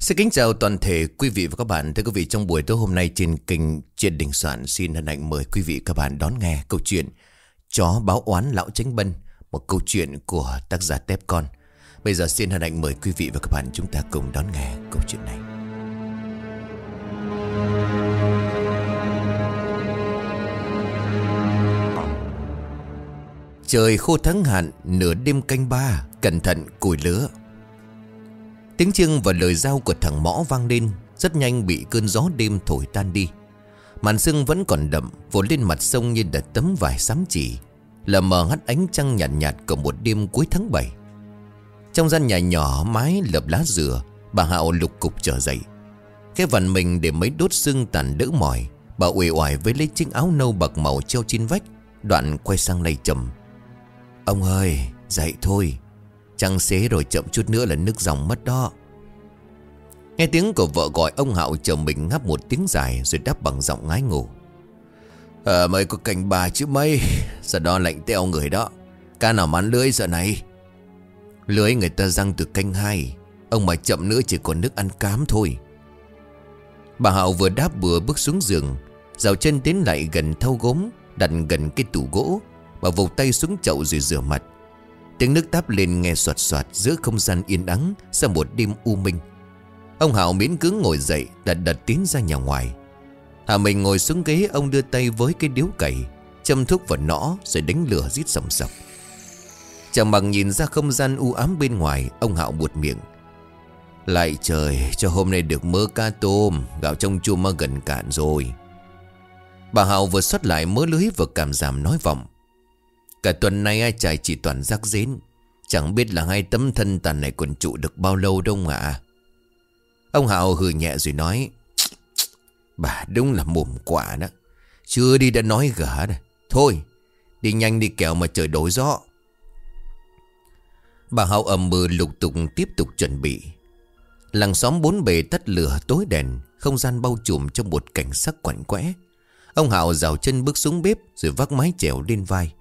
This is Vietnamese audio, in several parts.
Xin kính chào toàn thể quý vị và các bạn. Thưa quý vị, trong buổi tối hôm nay trên kênh Chuyện Đình Soạn xin hân hạnh mời quý vị và các bạn đón nghe câu chuyện Chó báo oán lão tránh bân, một câu chuyện của tác giả Tép Con. Bây giờ xin hân hạnh mời quý vị và các bạn chúng ta cùng đón nghe câu chuyện này. Trời khô thắng hạn, nửa đêm canh ba, cẩn thận củi lửa. Tiếng chiêng và lời giao của thằng mõ vang lên, Rất nhanh bị cơn gió đêm thổi tan đi. Màn sương vẫn còn đậm Vốn lên mặt sông như đặt tấm vải xám chỉ Là mờ hắt ánh trăng nhạt nhạt Của một đêm cuối tháng 7 Trong gian nhà nhỏ mái lợp lá dừa, Bà Hạo lục cục trở dậy. Cái vằn mình để mấy đốt xương tàn đỡ mỏi, Bà uể oải với lấy chiếc áo nâu bạc màu treo trên vách, Đoạn quay sang lay trầm. Ông ơi, dậy thôi. Trăng xế rồi chậm chút nữa là nước dòng mất đó. Nghe tiếng của vợ gọi, ông Hạo chờ mình ngáp một tiếng dài Rồi đáp bằng giọng ngái ngủ. Ờ mày có cành bà chứ mây Giờ đó lạnh teo người đó. Ca nào mán lưới giờ này? Lưới người ta răng từ canh hai. Ông mà chậm nữa chỉ còn nước ăn cám thôi. Bà Hạo vừa đáp vừa bước xuống giường. Dào chân tiến lại gần thau gốm, Đặt gần cái tủ gỗ. Bà vụt tay xuống chậu rồi rửa mặt. Tiếng nước táp lên nghe soạt soạt Giữa không gian yên ắng Sau một đêm u minh. Ông Hảo miễn cứng ngồi dậy, Đặt đặt tiến ra nhà ngoài. Hà Minh ngồi xuống ghế, Ông đưa tay với cái điếu cày, Châm thuốc vào nõ Rồi đánh lửa rít sầm sập. Chẳng bằng nhìn ra không gian u ám bên ngoài, Ông Hạo buột miệng. Lại trời, cho hôm nay được mơ cá tôm, Gạo trong chua mà gần cạn rồi. Bà Hạo vừa xuất lại mớ lưới Vừa cảm giảm nói vọng. Cả tuần nay ai trải chỉ toàn rắc rến. Chẳng biết là hai tấm thân tàn này còn trụ được bao lâu đâu ạ Ông Hạo hừ nhẹ rồi nói, Bà đúng là mồm quả đó. Chưa đi đã nói gỡ này Thôi, đi nhanh đi kẹo mà trời đổi gió. Bà Hạo ầm mưa lục tục tiếp tục chuẩn bị. Làng xóm bốn bề tắt lửa tối đèn, Không gian bao trùm trong một cảnh sắc quạnh quẽ. Ông Hạo rào chân bước xuống bếp Rồi vác mái chèo lên vai.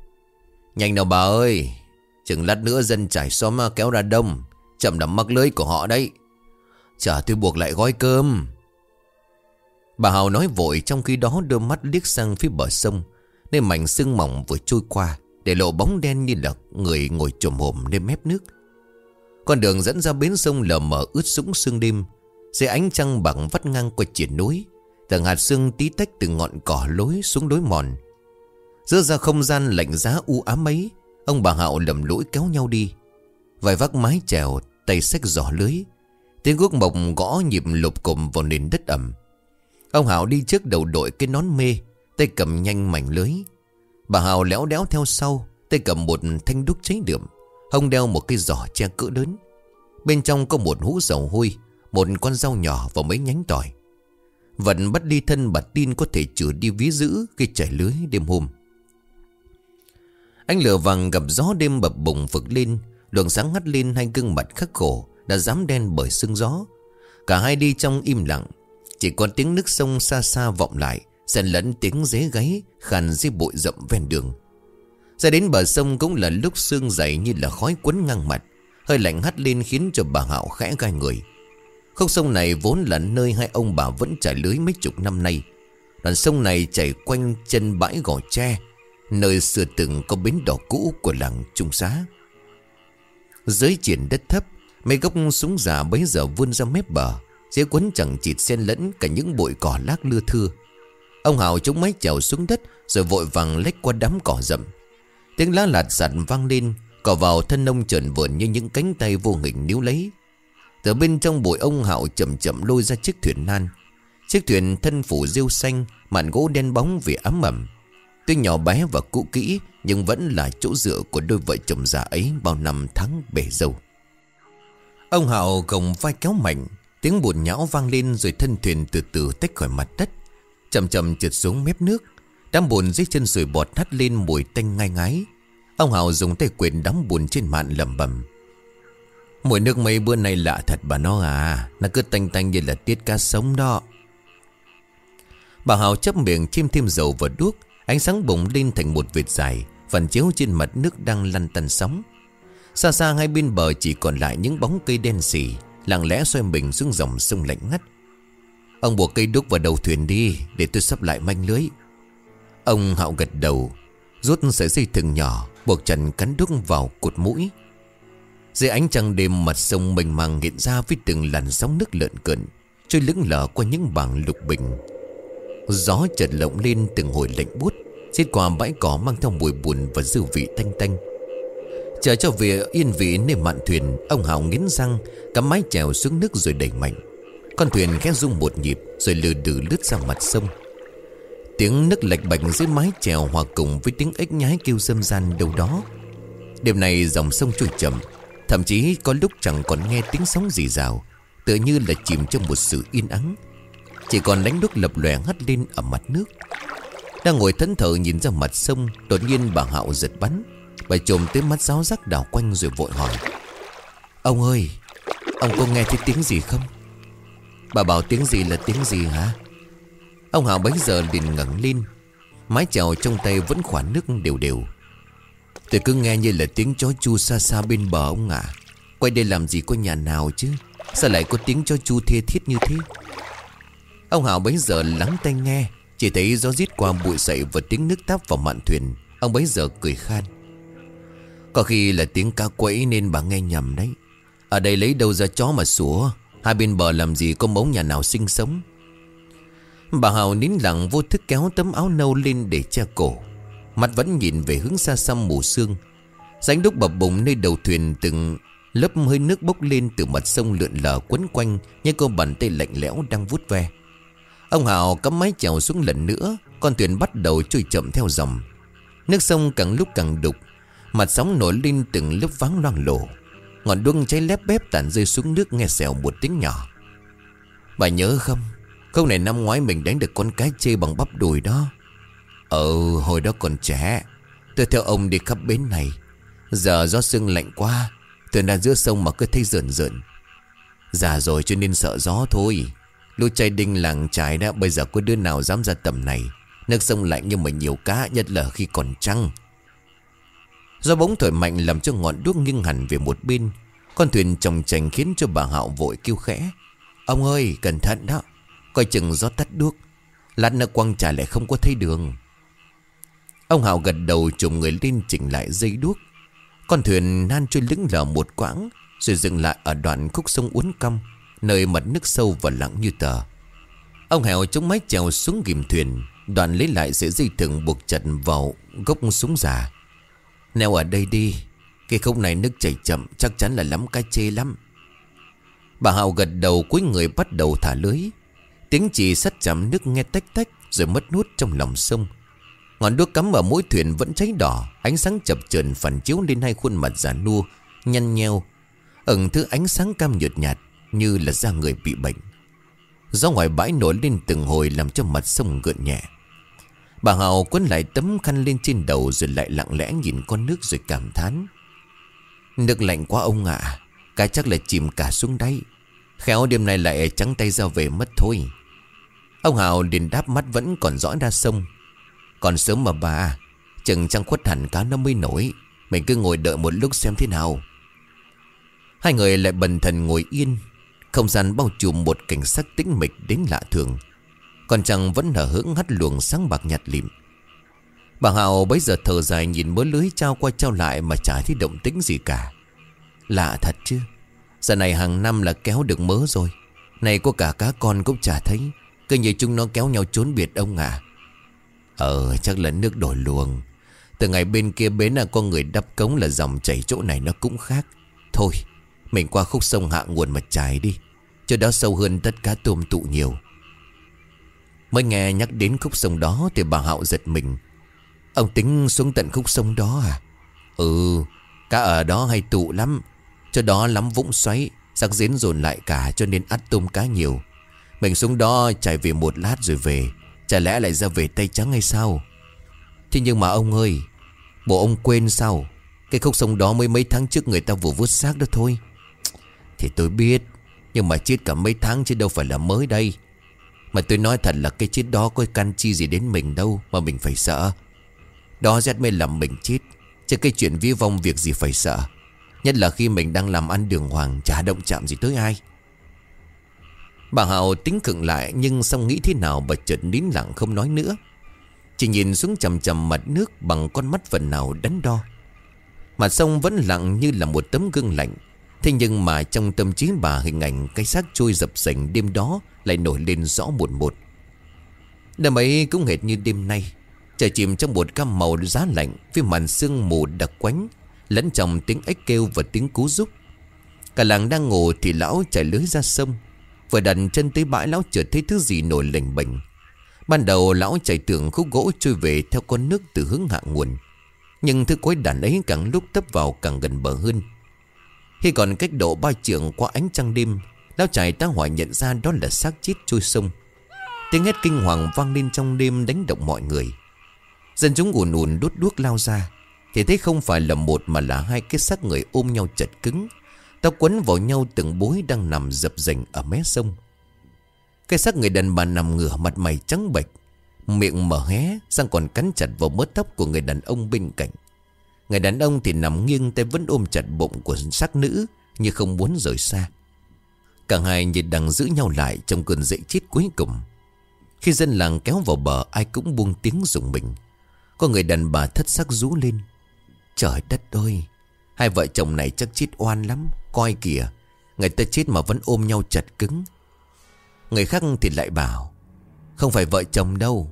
Nhanh nào bà ơi. Chừng lát nữa dân trải xóm à, kéo ra đông. Chậm đắm mắc lưới của họ đấy. Chả tôi buộc lại gói cơm. Bà Hào nói vội trong khi đó đưa mắt liếc sang phía bờ sông, Nơi mảnh sương mỏng vừa trôi qua, Để lộ bóng đen như là người ngồi trồm hồm lên mép nước. Con đường dẫn ra bến sông lờ mờ ướt sũng sương đêm, Dưới ánh trăng bằng vắt ngang qua triển núi, Từng hạt sương tí tách từ ngọn cỏ lối xuống đối mòn Giữa ra không gian lạnh giá u ám ấy, Ông bà Hạo lầm lũi kéo nhau đi. Vài vác mái chèo, Tay xách giỏ lưới, Tiếng guốc mộc gõ nhịp lục cụm vào nền đất ẩm. Ông hạo đi trước đầu đội cái nón mê, Tay cầm nhanh mảnh lưới. Bà Hảo léo đéo theo sau, Tay cầm một thanh đúc cháy đượm, Hông đeo một cái giỏ che cỡ lớn. Bên trong có một hũ dầu hôi, Một con dao nhỏ và mấy nhánh tỏi. Vẫn bắt đi thân bà tin có thể trừ đi ví giữ Khi chảy lưới đêm hôm. Ánh lửa vàng gặp gió đêm bập bùng phực lên. Luồng sáng hắt lên hai gương mặt khắc khổ, Đã dám đen bởi sương gió. Cả hai đi trong im lặng. Chỉ có tiếng nước sông xa xa vọng lại, Xen lẫn tiếng dế gáy, Khàn dưới bụi rậm ven đường. Ra đến bờ sông cũng là lúc sương dày Như là khói quấn ngang mặt, Hơi lạnh hắt lên khiến cho bà Hạo khẽ gai người. Khúc sông này vốn là nơi hai ông bà vẫn trải lưới mấy chục năm nay. Đoạn sông này chảy quanh chân bãi gò tre Nơi xưa từng có bến đỏ cũ của làng Trung Xá. Dưới triển đất thấp, Mấy gốc súng già bấy giờ vươn ra mép bờ. Dưới quấn chẳng chịt xen lẫn Cả những bụi cỏ lác lưa thưa. Ông Hào chống máy trèo xuống đất, Rồi vội vàng lách qua đám cỏ rậm. Tiếng lá lạt sạt vang lên, Cỏ vào thân ông trần vườn như những cánh tay vô hình níu lấy. Từ bên trong bụi ông Hạo chậm chậm lôi ra chiếc thuyền nan. Chiếc thuyền thân phủ rêu xanh Màn gỗ đen bóng vì ấm ẩm Tuy nhỏ bé và cũ kỹ, Nhưng vẫn là chỗ dựa của đôi vợ chồng già ấy Bao năm tháng bể dâu. Ông Hạo gồng vai kéo mạnh, Tiếng buồn nhão vang lên rồi thân thuyền từ từ tách khỏi mặt đất Chầm chầm trượt xuống mép nước. Đám bùn dưới chân sủi bọt hắt lên mùi tanh ngai ngái. Ông Hào dùng tay quyền đắm bùn trên mạn lầm bầm Mùi nước mấy bữa nay lạ thật bà nó à Nó cứ tanh tanh như là tiết cá sống đó. Bà Hào chấp miệng chim thêm dầu vào đuốc Ánh sáng bùng lên thành một vệt dài Phần chiếu trên mặt nước đang lăn tăn sóng. Xa xa hai bên bờ chỉ còn lại những bóng cây đen xỉ Lặng lẽ xoay mình xuống dòng sông lạnh ngắt. Ông buộc cây đúc vào đầu thuyền đi, Để tôi sắp lại manh lưới. Ông Hạo gật đầu, Rút sợi dây thừng nhỏ, Buộc trần cắn đúc vào cột mũi. Dưới ánh trăng đêm mặt sông mênh mang hiện ra với từng làn sóng nước lợn cận, Trôi lững lờ qua những bảng lục bình. Gió chợt lộng lên từng hồi lạnh bút Xít qua bãi cỏ mang theo mùi buồn và dư vị tanh tanh. Chờ cho về yên vị nơi mạn thuyền, Ông Hào nghiến răng, Cắm mái chèo xuống nước rồi đẩy mạnh. Con thuyền khẽ rung một nhịp Rồi lừ đừ lướt ra mặt sông. Tiếng nước lạch bạch dưới mái chèo Hòa cùng với tiếng ếch nhái kêu dâm gian đâu đó. Đêm này dòng sông trôi chậm, Thậm chí có lúc chẳng còn nghe tiếng sóng gì rào, Tựa như là chìm trong một sự yên ắng. Chỉ còn đánh đúc lập lòe hắt lên ở mặt nước. Đang ngồi thẫn thờ nhìn ra mặt sông, Đột nhiên bà Hạo giật bắn. Bà trồm tới mắt giáo giác đảo quanh rồi vội hỏi. Ông ơi, Ông có nghe thấy tiếng gì không? Bà bảo tiếng gì là tiếng gì hả? Ông hạo bấy giờ liền ngẩng lên. Mái chèo trong tay vẫn khoản nước đều đều. Tôi cứ nghe như là tiếng chó chu xa xa bên bờ ông ạ. Quay đây làm gì có nhà nào chứ? Sao lại có tiếng chó chu thê thiết như thế? Ông Hảo bấy giờ lắng tai nghe, Chỉ thấy gió rít qua bụi sậy và tiếng nước táp vào mạn thuyền. Ông bấy giờ cười khan. Có khi là tiếng cá quẫy nên bà nghe nhầm đấy. Ở đây lấy đâu ra chó mà sủa? Hai bên bờ làm gì có mống nhà nào sinh sống? Bà Hào nín lặng vô thức kéo tấm áo nâu lên để che cổ. Mặt vẫn nhìn về hướng xa xăm mù sương. Ránh đúc bập bùng nơi đầu thuyền từng lớp hơi nước bốc lên từ mặt sông lượn lờ quấn quanh Như cô bàn tay lạnh lẽo đang vút ve. Ông Hào cắm mái chèo xuống lần nữa, Con thuyền bắt đầu trôi chậm theo dòng. Nước sông càng lúc càng đục Mặt sóng nổi lên từng lớp váng loang lổ. Ngọn đuông cháy lép bép tàn rơi xuống nước nghe xèo một tiếng nhỏ. Bà nhớ không Câu này năm ngoái mình đánh được con cái chê bằng bắp đùi đó. Ừ hồi đó còn trẻ, Tôi theo ông đi khắp bến này. Giờ gió sương lạnh quá Tôi đang giữa sông mà cứ thấy rợn rợn. Già rồi cho nên sợ gió thôi. Lũ trai đinh làng trái đã, Bây giờ có đứa nào dám ra tầm này? Nước sông lạnh nhưng mà nhiều cá, Nhất là khi còn trăng. Do bóng thổi mạnh làm cho ngọn đuốc nghiêng hẳn về một bên, Con thuyền trồng trành khiến cho bà Hạo vội kêu khẽ. Ông ơi, cẩn thận đó, Coi chừng gió tắt đuốc, Lát nữa quăng trả lại không có thấy đường. Ông Hạo gật đầu trùng người lên chỉnh lại dây đuốc. Con thuyền nan trôi lững lờ một quãng, Rồi dừng lại ở đoạn khúc sông uốn cong. Nơi mặt nước sâu và lặng như tờ. Ông Hèo chống mái chèo xuống ghìm thuyền, Đoạn lấy lại sợi dây thừng buộc chặt vào gốc súng già. Neo ở đây đi, Cái khúc này nước chảy chậm, Chắc chắn là lắm cái chê lắm. Bà hào gật đầu, cuối người bắt đầu thả lưới. Tiếng chỉ sắt chạm nước nghe tách tách, Rồi mất nút trong lòng sông. Ngọn đuốc cắm ở mũi thuyền vẫn cháy đỏ, Ánh sáng chập chờn phản chiếu lên hai khuôn mặt già nua, Nhăn nheo. Ẩn thứ ánh sáng cam nhợt nhạt như là da người bị bệnh. Gió ngoài bãi nổi lên từng hồi Làm cho mặt sông gợn nhẹ. Bà Hào quấn lại tấm khăn lên trên đầu Rồi lại lặng lẽ nhìn con nước rồi cảm thán. Nước lạnh quá ông ạ, Cái chắc là chìm cả xuống đáy. Khéo đêm nay lại trắng tay ra về mất thôi. Ông Hào liền đáp mắt vẫn còn rõ ra sông. Còn sớm mà bà, Chừng trăng khuất hẳn cá nó mới nổi. Mình cứ ngồi đợi một lúc xem thế nào. Hai người lại bần thần ngồi yên. Không gian bao trùm một cảnh sắc tĩnh mịch đến lạ thường. Còn trăng vẫn nở hững hắt luồng sáng bạc nhạt lịm. Bà Hào bấy giờ thở dài nhìn mớ lưới trao qua trao lại Mà chả thấy động tĩnh gì cả. Lạ thật chứ, Giờ này hàng năm là kéo được mớ rồi. Này có cả cá con cũng chả thấy, Cứ như chúng nó kéo nhau trốn biệt ông à. Ờ chắc là nước đổi luồng. Từ ngày bên kia bến là con người đắp cống là dòng chảy chỗ này nó cũng khác. Thôi mình qua khúc sông hạ nguồn mà trải đi. Chỗ đó sâu hơn tất cả tôm tụ nhiều. Mới nghe nhắc đến khúc sông đó Thì bà Hạo giật mình. Ông tính xuống tận khúc sông đó à? Ừ Cá ở đó hay tụ lắm. Chỗ đó lắm vũng xoáy, Sắc diễn dồn lại cả cho nên ắt tôm cá nhiều. Mình xuống đó chạy về một lát rồi về. Chả lẽ lại ra về tay trắng hay sao? Thế nhưng mà ông ơi, Bộ ông quên sao? Cái khúc sông đó mới mấy tháng trước người ta vừa vứt xác đó thôi. Thì tôi biết. Nhưng mà chết cả mấy tháng chứ đâu phải là mới đây. Mà tôi nói thật là cái chết đó có căn chi gì đến mình đâu Mà mình phải sợ. Đó rét mới làm mình chết. Chứ cái chuyện vi vong việc gì phải sợ. Nhất là khi mình đang làm ăn đường hoàng, Chả động chạm gì tới ai. Bà Hào tính cựng lại, Nhưng xong nghĩ thế nào bà chợt nín lặng không nói nữa. Chỉ nhìn xuống chầm chầm mặt nước Bằng con mắt phần nào đắn đo. Mặt sông vẫn lặng như là một tấm gương lạnh Thế nhưng mà trong tâm trí bà hình ảnh cái xác trôi dập sành đêm đó lại nổi lên rõ một một. Đêm ấy cũng hệt như đêm nay. Trời chìm trong một cam màu giá lạnh với màn sương mù đặc quánh, lẫn trong tiếng ếch kêu và tiếng cú rúc. Cả làng đang ngủ thì lão chạy lưới ra sông. Vừa đặt chân tới bãi lão chợt thấy thứ gì nổi lềnh bềnh. Ban đầu lão chạy tưởng khúc gỗ trôi về theo con nước từ hướng hạ nguồn. Nhưng thứ quái đàn ấy càng lúc tấp vào càng gần bờ hơn. Khi còn cách độ ba trường qua ánh trăng đêm, Lão trải tá hỏa nhận ra đó là xác chết trôi sông. Tiếng hét kinh hoàng vang lên trong đêm đánh động mọi người. Dân chúng ùn ùn đốt đuốc lao ra. Thì thấy không phải là một mà là hai cái xác người ôm nhau chật cứng. Tao quấn vào nhau từng bối đang nằm dập dành ở mé sông. Cái xác người đàn bà nằm ngửa mặt mày trắng bệch, Miệng mở hé sang còn cắn chặt vào mớ tóc của người đàn ông bên cạnh. Người đàn ông thì nằm nghiêng tay vẫn ôm chặt bụng của sắc nữ, Như không muốn rời xa. Cả hai nhìn đằng giữ nhau lại trong cơn dậy chết cuối cùng. Khi dân làng kéo vào bờ, ai cũng buông tiếng rùng mình. Có người đàn bà thất sắc rú lên. Trời đất ơi, Hai vợ chồng này chắc chết oan lắm, Coi kìa. Người ta chết mà vẫn ôm nhau chặt cứng. Người khác thì lại bảo, Không phải vợ chồng đâu.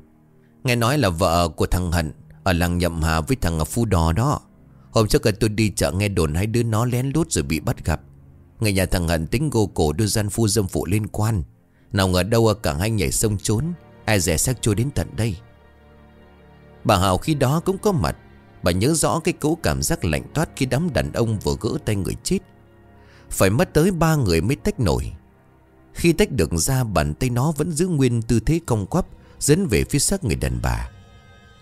Nghe nói là vợ của thằng Hận Ở làng nhậm hà với thằng Phu Đò đó. Hôm trước tôi đi chợ nghe đồn hai đứa nó lén lút rồi bị bắt gặp. Người nhà thằng Hận tính gô cổ đưa gian phu dâm phụ liên quan. Nào ngờ đâu cả hai nhảy sông trốn, Ai rẻ xác trôi đến tận đây. Bà Hào khi đó cũng có mặt. Bà nhớ rõ cái cỗ cảm giác lạnh toát Khi đám đàn ông vừa gỡ tay người chết. Phải mất tới ba người mới tách nổi. Khi tách được ra, Bàn tay nó vẫn giữ nguyên tư thế cong quắp, Dẫn về phía xác người đàn bà.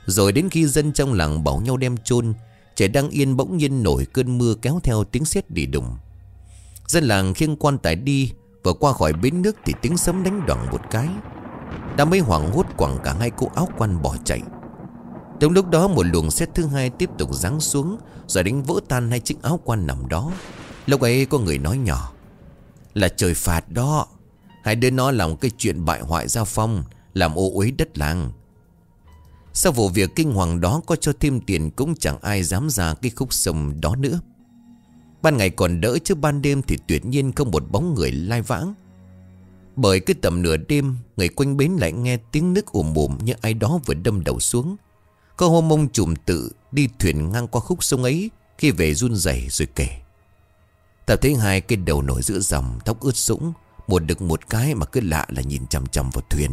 Rồi đến khi dân trong làng bảo nhau đem chôn Trẻ đang yên bỗng nhiên nổi cơn mưa kéo theo tiếng sét đi đùng. Dân làng khiêng quan tài đi Vừa qua khỏi bến nước thì tiếng sấm đánh đoạn một cái. Đã mấy hoảng hốt quẳng cả hai cô áo quan bỏ chạy. Trong lúc đó, một luồng xét thứ hai tiếp tục giáng xuống Rồi đánh vỡ tan hai chiếc áo quan nằm đó. Lúc ấy có người nói nhỏ, Là trời phạt đó. Hai đứa nó làm cái chuyện bại hoại gia phong, Làm ô uế đất làng. Sau vụ việc kinh hoàng đó Có cho thêm tiền cũng chẳng ai dám ra Cái khúc sông đó nữa. Ban ngày còn đỡ chứ ban đêm thì tuyệt nhiên không một bóng người lai vãng. Bởi cứ tầm nửa đêm, Người quanh bến lại nghe tiếng nước ùm ùm Như ai đó vừa đâm đầu xuống. Có hôm ông trùm tự đi thuyền ngang qua khúc sông ấy, Khi về run rẩy rồi kể. Ta thấy hai, cái đầu nổi giữa dòng, Tóc ướt sũng, Một đực một cái mà cứ lạ là nhìn chằm chằm vào thuyền.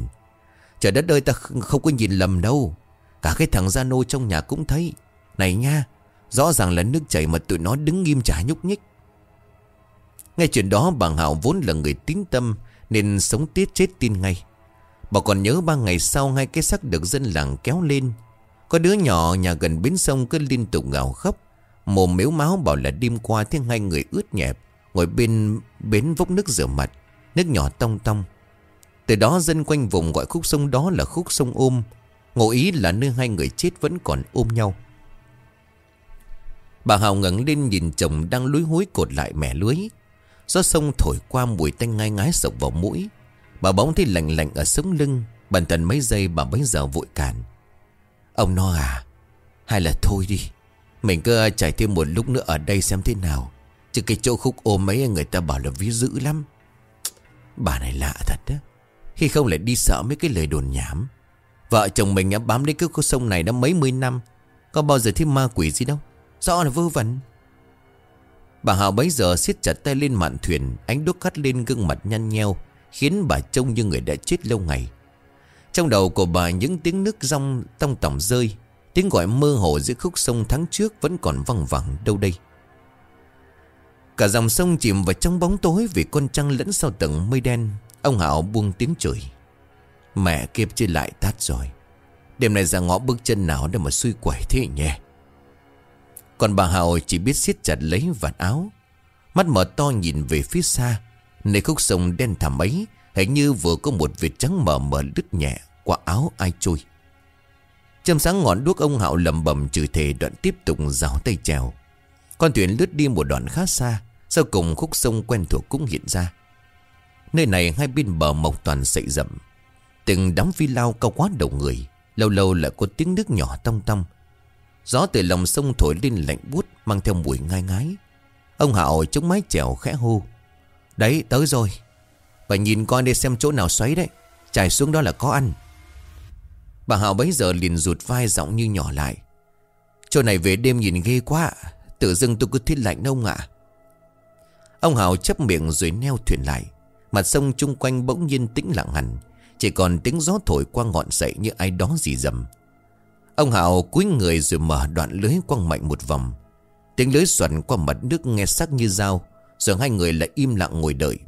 Trời đất ơi, ta không có nhìn lầm đâu. Cả cái thằng Gia Nô trong nhà cũng thấy. Này nha, Rõ ràng là nước chảy mà tụi nó đứng nghiêm trả nhúc nhích. Nghe chuyện đó, bà Hảo vốn là người tín tâm, Nên sống tiết chết tin ngay. Bà còn nhớ ba ngày sau Ngay cái xác được dân làng kéo lên. Có đứa nhỏ nhà gần bến sông Cứ liên tục gào khóc. Mồm miếu máu bảo là đêm qua Thế hai người ướt nhẹp, Ngồi bên bến vốc nước rửa mặt, Nước nhỏ tong tong. Từ đó dân quanh vùng gọi khúc sông đó là khúc sông ôm. Ngụ ý là nơi hai người chết vẫn còn ôm nhau Bà Hào ngẩng lên nhìn chồng đang lúi húi cột lại mẻ lưới. Gió sông thổi qua mùi tanh ngai ngái sộc vào mũi. Bà bóng thấy lạnh lạnh ở sống lưng. Bản thân mấy giây bà bấy giờ vội cản. Ông no à? Hay là thôi đi. Mình cứ chạy thêm một lúc nữa ở đây xem thế nào. Chứ cái chỗ khúc ôm mấy người ta bảo là ví dữ lắm. Bà này lạ thật đó. Khi không lại đi sợ mấy cái lời đồn nhảm. Vợ chồng mình đã bám lấy cái khúc sông này đã mấy mươi năm. Có bao giờ thấy ma quỷ gì đâu. Rõ là vơ vẩn Bà Hào bấy giờ siết chặt tay lên mạn thuyền, Ánh đốt hắt lên gương mặt nhăn nheo, Khiến bà trông như người đã chết lâu ngày Trong đầu của bà những tiếng nước rong tông tỏng rơi, Tiếng gọi mơ hồ giữa khúc sông tháng trước Vẫn còn văng vẳng đâu đây Cả dòng sông chìm vào trong bóng tối Vì con trăng lẫn sau tầng mây đen, Ông Hảo buông tiếng chửi Mẹ kiếp chưa lại tát rồi. Đêm nay ra ngõ bước chân nào để mà xui quẩy thế nhỉ? Còn bà Hào chỉ biết siết chặt lấy vạt áo. Mắt mở to nhìn về phía xa. Nơi khúc sông đen thẳm ấy, Hình như vừa có một vệt trắng mờ mờ đứt nhẹ Qua áo ai trôi Châm sáng ngọn đuốc ông Hạo lầm bầm trừ thề đoạn tiếp tục rào tay trèo Con thuyền lướt đi một đoạn khá xa, Sau cùng khúc sông quen thuộc cũng hiện ra. Nơi này hai bên bờ mộc toàn sậy rậm. Từng đám phi lao cao quá đầu người, Lâu lâu lại có tiếng nước nhỏ tong tong. Gió từ lòng sông thổi lên lạnh buốt, Mang theo mùi ngai ngái. Ông hảo chống mái chèo khẽ hô. Đấy tới rồi. Và nhìn coi để xem chỗ nào xoáy đấy. Trải xuống đó là có ăn. Bà hảo bấy giờ liền rụt vai giọng như nhỏ lại. Chỗ này về đêm nhìn ghê quá, Tự dưng tôi cứ thiết lạnh ông ạ. Ông hảo chấp miệng rồi neo thuyền lại. Mặt sông chung quanh bỗng nhiên tĩnh lặng hẳn. Chỉ còn tiếng gió thổi qua ngọn dậy như ai đó gì dầm. Ông Hào cúi người rồi mở đoạn lưới quăng mạnh một vòng. Tiếng lưới xoắn qua mặt nước nghe sắc như dao, Rồi hai người lại im lặng ngồi đợi.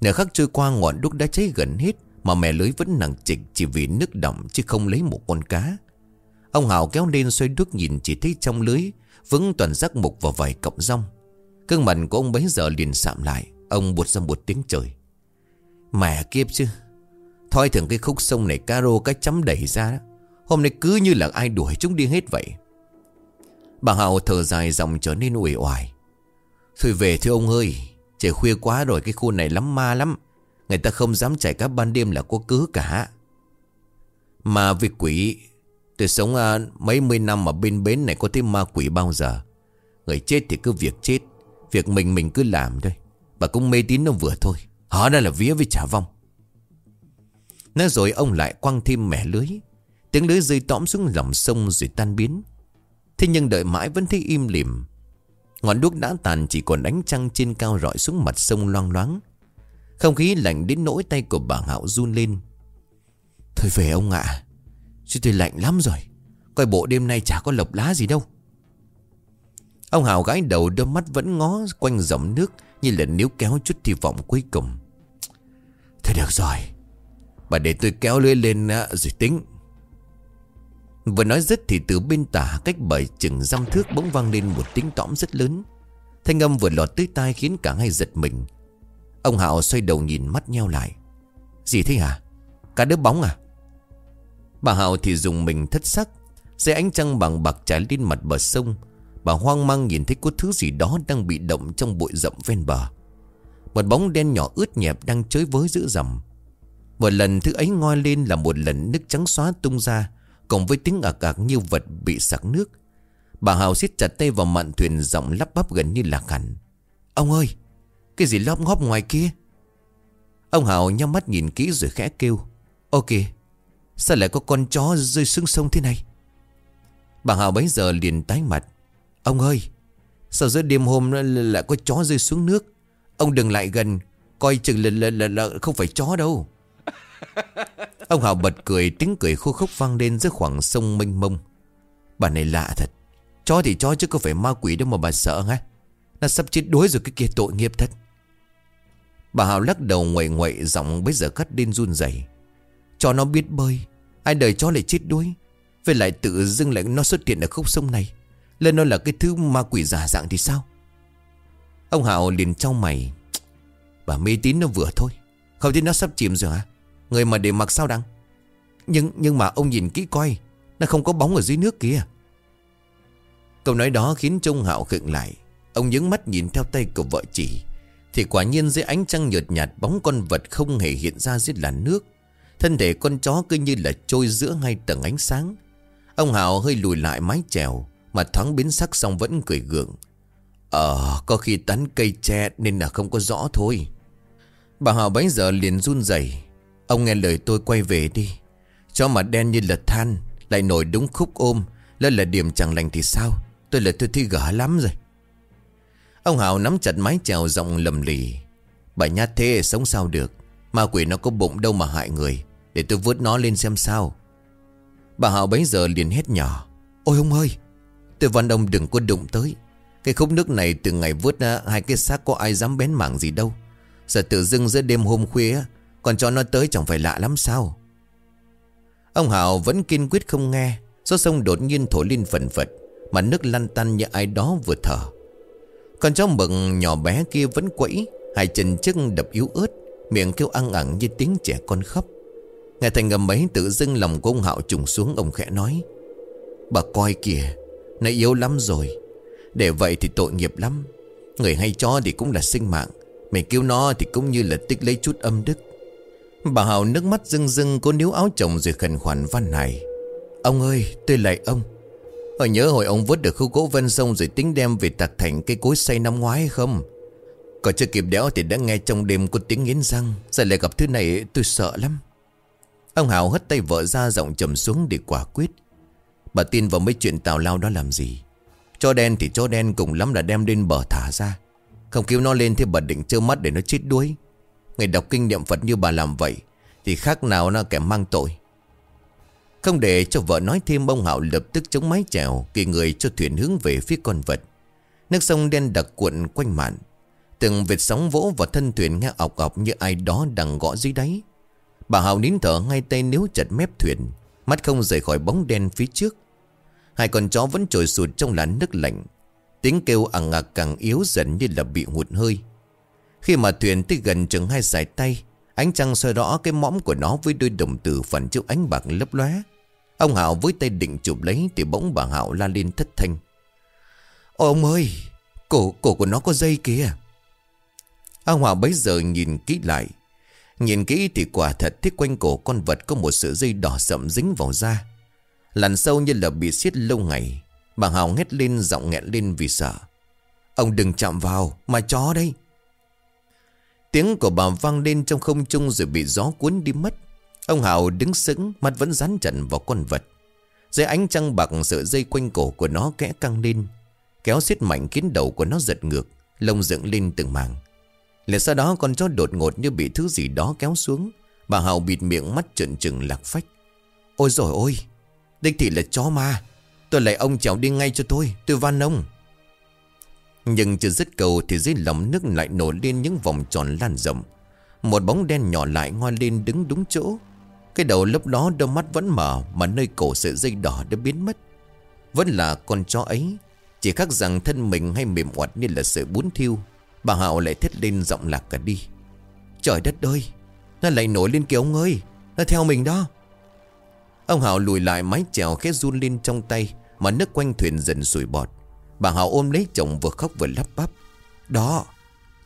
Nửa khắc trôi qua, ngọn đúc đã cháy gần hết, Mà mẹ lưới vẫn nặng trịch chỉ vì nước đậm chứ không lấy một con cá. Ông Hào kéo lên xoay đuốc nhìn chỉ thấy trong lưới Vững toàn rắc mục vào vài cọng rong. Cơn mặt của ông bấy giờ liền sạm lại, Ông buột ra một tiếng trời. Mẹ kiếp chứ Thôi thường cái khúc sông này caro cái chấm đẩy ra. Hôm nay cứ như là ai đuổi chúng đi hết vậy. Bà Hào thở dài giọng trở nên uể oải. Thôi về thưa ông ơi Trời khuya quá rồi cái khu này lắm ma lắm. Người ta không dám chạy các ban đêm là có cứ cả. Mà việc quỷ Tôi sống à, mấy mươi năm ở bên bến này có thấy ma quỷ bao giờ. Người chết thì cứ việc chết Việc mình mình cứ làm thôi. Bà cũng mê tín nó vừa thôi. Họ đã là vía với trả vong. Nói rồi ông lại quăng thêm mẻ lưới. Tiếng lưới rơi tõm xuống lòng sông rồi tan biến. Thế nhưng đợi mãi vẫn thấy im lìm. Ngọn đuốc đã tàn chỉ còn ánh trăng trên cao rọi xuống mặt sông loang loáng. Không khí lạnh đến nỗi tay của bà Hạo run lên. Thôi về ông ạ. Chứ tôi lạnh lắm rồi. Coi bộ đêm nay chả có lộc lá gì đâu. Ông Hào gái đầu đôi mắt vẫn ngó quanh dòng nước Như là nếu kéo chút hy vọng cuối cùng. Thôi được rồi. Bà để tôi kéo lưới lên rồi tính. Vừa nói dứt thì từ bên tả cách bởi chừng răm thước bỗng vang lên một tiếng tõm rất lớn. Thanh âm vừa lọt tới tai khiến cả hai giật mình. Ông Hạo xoay đầu nhìn mắt nhau lại. Gì thế hả? Cả đứa bóng à? Bà Hạo thì dùng mình thất sắc, Dây ánh trăng bằng bạc trái lên mặt bờ sông. Bà hoang mang nhìn thấy có thứ gì đó đang bị động trong bụi rậm ven bờ. Một bóng đen nhỏ ướt nhẹp đang chơi với giữa rầm một lần thứ ấy ngoi lên là một lần nước trắng xóa tung ra Cùng với tiếng ạc ạc như vật bị sặc nước. Bà Hào siết chặt tay vào mạn thuyền giọng lắp bắp gần như lạc hẳn Ông ơi Cái gì lóp ngóp ngoài kia? Ông Hào nhắm mắt nhìn kỹ rồi khẽ kêu. Ok Sao lại có con chó rơi xuống sông thế này? Bà Hào bấy giờ liền tái mặt. Ông ơi Sao giữa đêm hôm lại có chó rơi xuống nước? Ông đừng lại gần Coi chừng là, là, là, là không phải chó đâu. Ông Hào bật cười, tiếng cười khô khốc vang lên giữa khoảng sông mênh mông. Bà này lạ thật. Chó thì chó chứ có phải ma quỷ đâu mà bà sợ hả? Nó sắp chết đuối rồi cái kia tội nghiệp thật. Bà Hào lắc đầu ngoại ngoại Giọng bây giờ cắt lên run rẩy. Cho nó biết bơi, Ai đời chó lại chết đuối? Về lại tự dưng lại nó xuất hiện ở khúc sông này. Lên nó là cái thứ ma quỷ giả dạng thì sao? Ông Hào liền trao mày. Bà mê tín nó vừa thôi. Không thấy nó sắp chìm rồi hả? Người mà để mặc sao đăng Nhưng nhưng mà ông nhìn kỹ coi, Nó không có bóng ở dưới nước kia. Câu nói đó khiến Trung Hạo khựng lại. Ông nhướng mắt nhìn theo tay của vợ chỉ. Thì quả nhiên dưới ánh trăng nhợt nhạt, Bóng con vật không hề hiện ra dưới làn nước. Thân thể con chó cứ như là trôi giữa hai tầng ánh sáng. Ông Hạo hơi lùi lại mái chèo Mà thoáng biến sắc xong vẫn cười gượng. Ờ có khi tán cây tre Nên là không có rõ thôi. Bà Hạo bấy giờ liền run rẩy. Ông nghe lời tôi quay về đi. Cho mặt đen như là than, Lại nổi đúng khúc ôm. Lỡ là điểm chẳng lành thì sao? Tôi là tôi thi gỡ lắm rồi. Ông Hảo nắm chặt mái chèo giọng lầm lì. Bà nhát thế sống sao được? Ma quỷ nó có bụng đâu mà hại người. Để tôi vớt nó lên xem sao. Bà Hảo bấy giờ liền hét nhỏ. Ôi ông ơi! Tôi văn ông đừng có đụng tới. Cái khúc nước này từ ngày vớt hai cái xác có ai dám bén mảng gì đâu. Giờ tự dưng giữa đêm hôm khuya còn cho nó tới chẳng phải lạ lắm sao? Ông Hảo vẫn kiên quyết không nghe Gió sông đột nhiên thổi lên phần phật, Mà nước lăn tăn như ai đó vừa thở. Con chó mừng nhỏ bé kia vẫn quẫy, Hai chân chân đập yếu ớt, Miệng kêu ăn ẳng như tiếng trẻ con khóc. Nghe thành ngầm ấy tự dưng lòng của ông Hạo trùng xuống, Ông khẽ nói, Bà coi kìa, Nó yếu lắm rồi. Để vậy thì tội nghiệp lắm. Người hay chó thì cũng là sinh mạng, mày cứu nó thì cũng như là tích lấy chút âm đức. Bà Hào nước mắt rưng rưng Cô níu áo chồng rồi khẩn khoản văn này. Ông ơi, tôi lại ông. Hồi nhớ hồi ông vớt được khu gỗ ven sông Rồi tính đem về tạc thành cây cối xây năm ngoái không? Còn chưa kịp đéo thì đã nghe trong đêm có tiếng nghiến răng. Giờ lại gặp thứ này, tôi sợ lắm. Ông Hào hất tay vợ ra, giọng trầm xuống để quả quyết. Bà tin vào mấy chuyện tào lao đó làm gì? Cho đen thì cho đen, cùng lắm là đem lên bờ thả ra. Không cứu nó lên thì bà định trơ mắt để nó chết đuối. Người đọc kinh niệm Phật như bà làm vậy, Thì khác nào nó kẻ mang tội. Không để cho vợ nói thêm, Ông Hạo lập tức chống mái chèo, Kỳ người cho thuyền hướng về phía con vật. Nước sông đen đặc cuộn quanh mạn. Từng vệt sóng vỗ vào thân thuyền nghe ọc ọc như ai đó đang gõ dưới đáy. Bà Hào nín thở ngay tay níu chặt mép thuyền, Mắt không rời khỏi bóng đen phía trước. Hai con chó vẫn trồi sụt trong làn nước lạnh. Tiếng kêu ẳng ngạc càng yếu dần như là bị hụt hơi. Khi mà thuyền tới gần chừng hai sải tay Ánh trăng soi rõ cái mõm của nó với đôi đồng tử phần chiếu ánh bạc lấp lóe. Ông Hảo với tay định chụp lấy thì bỗng bà Hảo la lên thất thanh. Ôi ông ơi, cổ, cổ của nó có dây kìa. Ông Hảo bấy giờ nhìn kỹ lại. Nhìn kỹ thì quả thật thích quanh cổ con vật có một sợi dây đỏ sậm dính vào da. Lằn sâu như là bị xiết lâu ngày. Bà Hảo hét lên giọng nghẹn lên vì sợ. Ông đừng chạm vào, mà chó đây. Tiếng của bà vang lên trong không trung rồi bị gió cuốn đi mất. Ông hào đứng sững, mắt vẫn dán chặt vào con vật. Dưới ánh trăng bạc sợi dây quanh cổ của nó kẽ căng lên. Kéo xiết mạnh khiến đầu của nó giật ngược, lông dựng lên từng mảng. Lại sau đó con chó đột ngột như bị thứ gì đó kéo xuống. Bà hào bịt miệng mắt trợn trừng lạc phách. Ôi rồi ôi, đích thị là chó ma. Tôi lại ông chèo đi ngay cho tôi, tôi van ông. Nhưng chưa dứt cầu thì dưới lòng nước lại nổi lên những vòng tròn lan rộng. Một bóng đen nhỏ lại ngoan lên đứng đúng chỗ. Cái đầu lúc đó đôi mắt vẫn mở mà nơi cổ sợi dây đỏ đã biến mất. Vẫn là con chó ấy. Chỉ khác rằng thân mình hay mềm oặt như là sợi bún thiêu. Bà Hạo lại thét lên giọng lạc cả đi. Trời đất ơi! Nó lại nổi lên kìa ông ơi! Nó theo mình đó! Ông Hạo lùi lại mái chèo khẽ run lên trong tay mà nước quanh thuyền dần sủi bọt. Bà Hảo ôm lấy chồng vừa khóc vừa lắp bắp. Đó,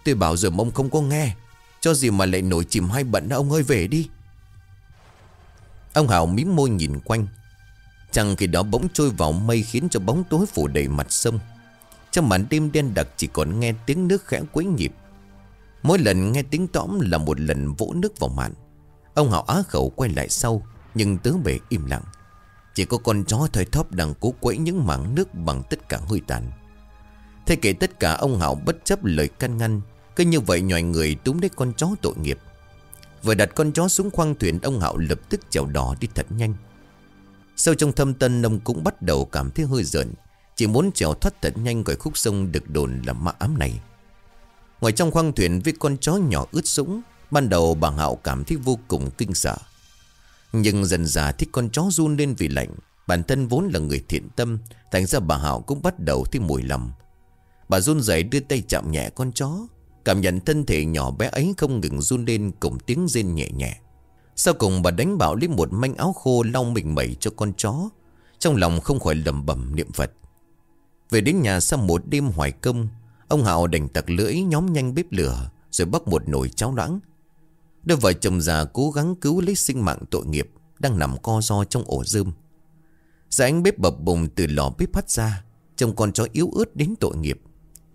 Tôi bảo rồi ông không có nghe. Cho gì mà lại nổi chìm hai bận ông ơi, về đi. Ông Hảo mím môi nhìn quanh. Chẳng khi đó bỗng trôi vào mây Khiến cho bóng tối phủ đầy mặt sông. Trong màn đêm đen đặc chỉ còn nghe tiếng nước khẽ quấy nhịp. Mỗi lần nghe tiếng tõm là một lần vỗ nước vào mạn. Ông Hảo á khẩu quay lại sau, Nhưng tứ bề im lặng chỉ có con chó thời thóp đang cố quẫy những mảng nước bằng tất cả hơi tàn. Thế kể tất cả, ông Hảo bất chấp lời can ngăn. Cứ như vậy nhòi người túm lấy con chó tội nghiệp. Vừa đặt con chó xuống khoang thuyền, Ông Hảo lập tức chèo đỏ đi thật nhanh. Sâu trong thâm tân, Ông cũng bắt đầu cảm thấy hơi giận. Chỉ muốn chèo thoát thật nhanh khỏi khúc sông Được đồn là ma ám này. Ngoài trong khoang thuyền với con chó nhỏ ướt sũng, Ban đầu bà Hảo cảm thấy vô cùng kinh sợ nhưng dần dà thích con chó run lên vì lạnh. Bản thân vốn là người thiện tâm, Thành ra bà Hảo cũng bắt đầu thấy mùi lầm. Bà run rẩy đưa tay chạm nhẹ con chó. Cảm nhận thân thể nhỏ bé ấy không ngừng run lên cùng tiếng rên nhẹ nhẹ. Sau cùng bà đánh bảo lấy một manh áo khô lau mình mẩy cho con chó. Trong lòng không khỏi lầm bầm niệm Phật. Về đến nhà sau một đêm hoài công, Ông Hảo đành tặc lưỡi nhóm nhanh bếp lửa, Rồi bắt một nồi cháo loãng. Đôi vợ chồng già cố gắng cứu lấy sinh mạng tội nghiệp Đang nằm co ro trong ổ rơm. Giờ ánh bếp bập bùng từ lò bếp phát ra Trông con chó yếu ớt đến tội nghiệp.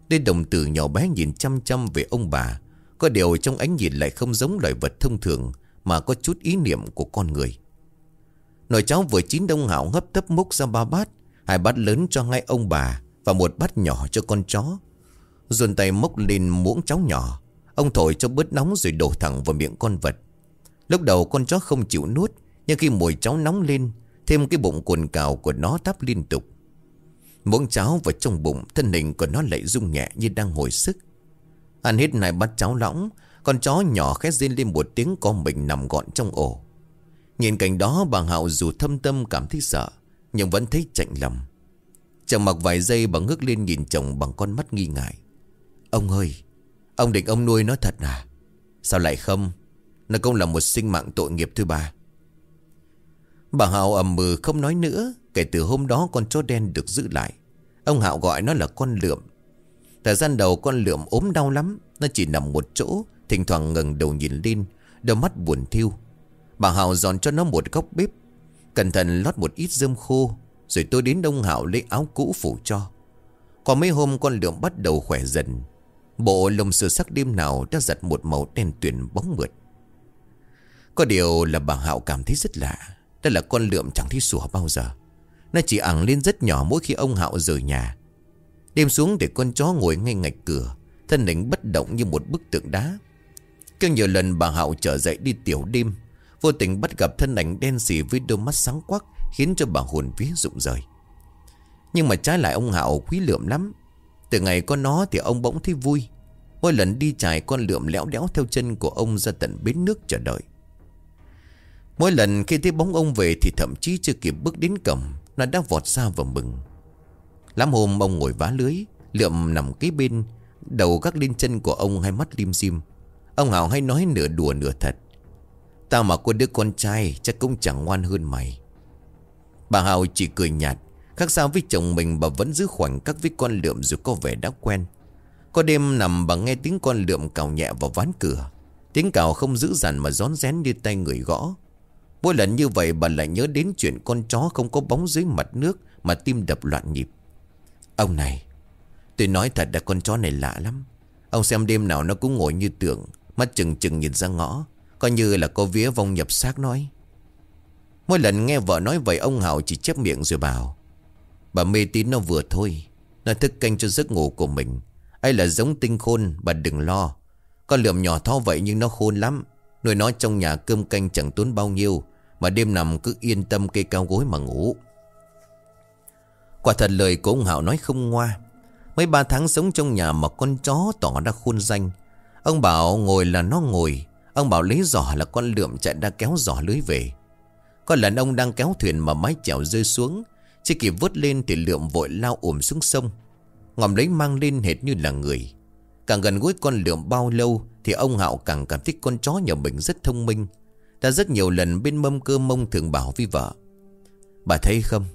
Đây đồng tử nhỏ bé nhìn chăm chăm về ông bà, Có điều trong ánh nhìn lại không giống loài vật thông thường Mà có chút ý niệm của con người. Nồi cháo vừa chín đông hảo hấp tấp múc ra ba bát, Hai bát lớn cho ngay ông bà Và một bát nhỏ cho con chó. Dồn tay mốc lên muỗng cháo nhỏ Ông thổi cho bớt nóng rồi đổ thẳng vào miệng con vật. Lúc đầu con chó không chịu nuốt, Nhưng khi mùi cháo nóng lên, Thêm cái bụng cuồn cào của nó thắp liên tục. Muỗng cháo vào trong bụng, Thân hình của nó lại rung nhẹ như đang hồi sức. Ăn hết này bắt cháo lõng, Con chó nhỏ khét rên lên một tiếng Con mình nằm gọn trong ổ. Nhìn cảnh đó, bà Hạo dù thâm tâm cảm thấy sợ, Nhưng vẫn thấy chạnh lòng. Chẳng mặc vài giây bà ngước lên nhìn chồng bằng con mắt nghi ngại. Ông ơi Ông định ông nuôi nó thật à? Sao lại không? Nó cũng là một sinh mạng tội nghiệp thứ ba. Bà hào ầm mừ không nói nữa, Kể từ hôm đó con chó đen được giữ lại. Ông Hạo gọi nó là con lượm. Thời gian đầu con lượm ốm đau lắm, Nó chỉ nằm một chỗ, Thỉnh thoảng ngẩng đầu nhìn lên, Đôi mắt buồn thiêu Bà Hào dọn cho nó một góc bếp, Cẩn thận lót một ít dơm khô, Rồi tôi đến Đông Hảo lấy áo cũ phủ cho. Qua mấy hôm con lượm bắt đầu khỏe dần Bộ lồng sờ sắc đêm nào đã giặt một màu đen tuyền bóng mượt. Có điều là bà Hạo cảm thấy rất lạ. Đó là con lượm chẳng thấy sủa bao giờ. Nó chỉ ẳng lên rất nhỏ mỗi khi ông Hạo rời nhà. Đêm xuống để con chó ngồi ngay ngạch cửa, Thân hình bất động như một bức tượng đá. Cứ nhiều lần bà Hạo trở dậy đi tiểu đêm, Vô tình bắt gặp thân ảnh đen xì với đôi mắt sáng quắc, Khiến cho bà hồn vía rụng rời. Nhưng mà trái lại ông Hạo quý lượm lắm. Từ ngày có nó thì ông bỗng thấy vui. Mỗi lần đi trải con lượm léo đẽo theo chân của ông ra tận bến nước chờ đợi. Mỗi lần khi thấy bóng ông về thì thậm chí chưa kịp bước đến cổng, Nó đã vọt ra và mừng. Lắm hôm ông ngồi vá lưới, Lượm nằm kế bên, Đầu gác lên chân của ông hai mắt lim dim. Ông Hảo hay nói nửa đùa nửa thật. Tao mà có đứa con trai, Chắc cũng chẳng ngoan hơn mày. Bà Hảo chỉ cười nhạt. Khác sao với chồng mình, bà vẫn giữ khoảnh các với con lượm Dù có vẻ đã quen. Có đêm nằm bà nghe tiếng con lượm cào nhẹ vào ván cửa. Tiếng cào không dữ dằn mà rón rén như tay người gõ. Mỗi lần như vậy, bà lại nhớ đến chuyện con chó không có bóng dưới mặt nước Mà tim đập loạn nhịp. Ông này, Tôi nói thật là con chó này lạ lắm. Ông xem đêm nào nó cũng ngồi như tượng, Mắt chừng chừng nhìn ra ngõ, Coi như là có vía vong nhập xác nói. Mỗi lần nghe vợ nói vậy, Ông Hảo chỉ chép miệng rồi bảo Bà mê tín nó vừa thôi. Nó thức canh cho giấc ngủ của mình. Ấy là giống tinh khôn, Bà đừng lo. Con lượm nhỏ thó vậy nhưng nó khôn lắm. Nuôi nó trong nhà cơm canh chẳng tốn bao nhiêu, Mà đêm nằm cứ yên tâm cây cao gối mà ngủ. Quả thật lời của ông Hảo nói không ngoa. Mấy ba tháng sống trong nhà mà con chó tỏ ra khôn danh. Ông bảo ngồi là nó ngồi. Ông bảo lấy giỏ là con lượm chạy ra kéo giỏ lưới về. Có lần ông đang kéo thuyền mà mái chèo rơi xuống chỉ kịp vớt lên thì lượm vội lao ồm xuống sông. Ngòm lấy mang lên hệt như là người. Càng gần gũi con lượm bao lâu Thì ông Hạo càng cảm thấy con chó nhà mình rất thông minh. Đã rất nhiều lần bên mâm cơ mông thường bảo với vợ, Bà thấy không?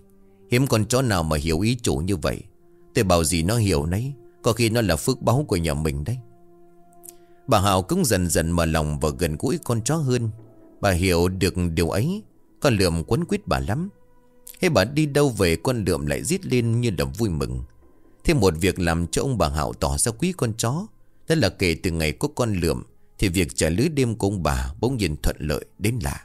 Hiếm con chó nào mà hiểu ý chủ như vậy. Tôi bảo gì nó hiểu nấy, Có khi nó là phước báu của nhà mình đấy. Bà Hảo cũng dần dần mở lòng và gần gũi con chó hơn. Bà hiểu được điều ấy, Con lượm quấn quýt bà lắm. Hay bà đi đâu về con lượm lại rít lên như là vui mừng. Thêm một việc làm cho ông bà Hảo tỏ ra quý con chó. Đó là kể từ ngày có con lượm, Thì việc trả lưới đêm của ông bà bỗng nhiên thuận lợi đến lạ.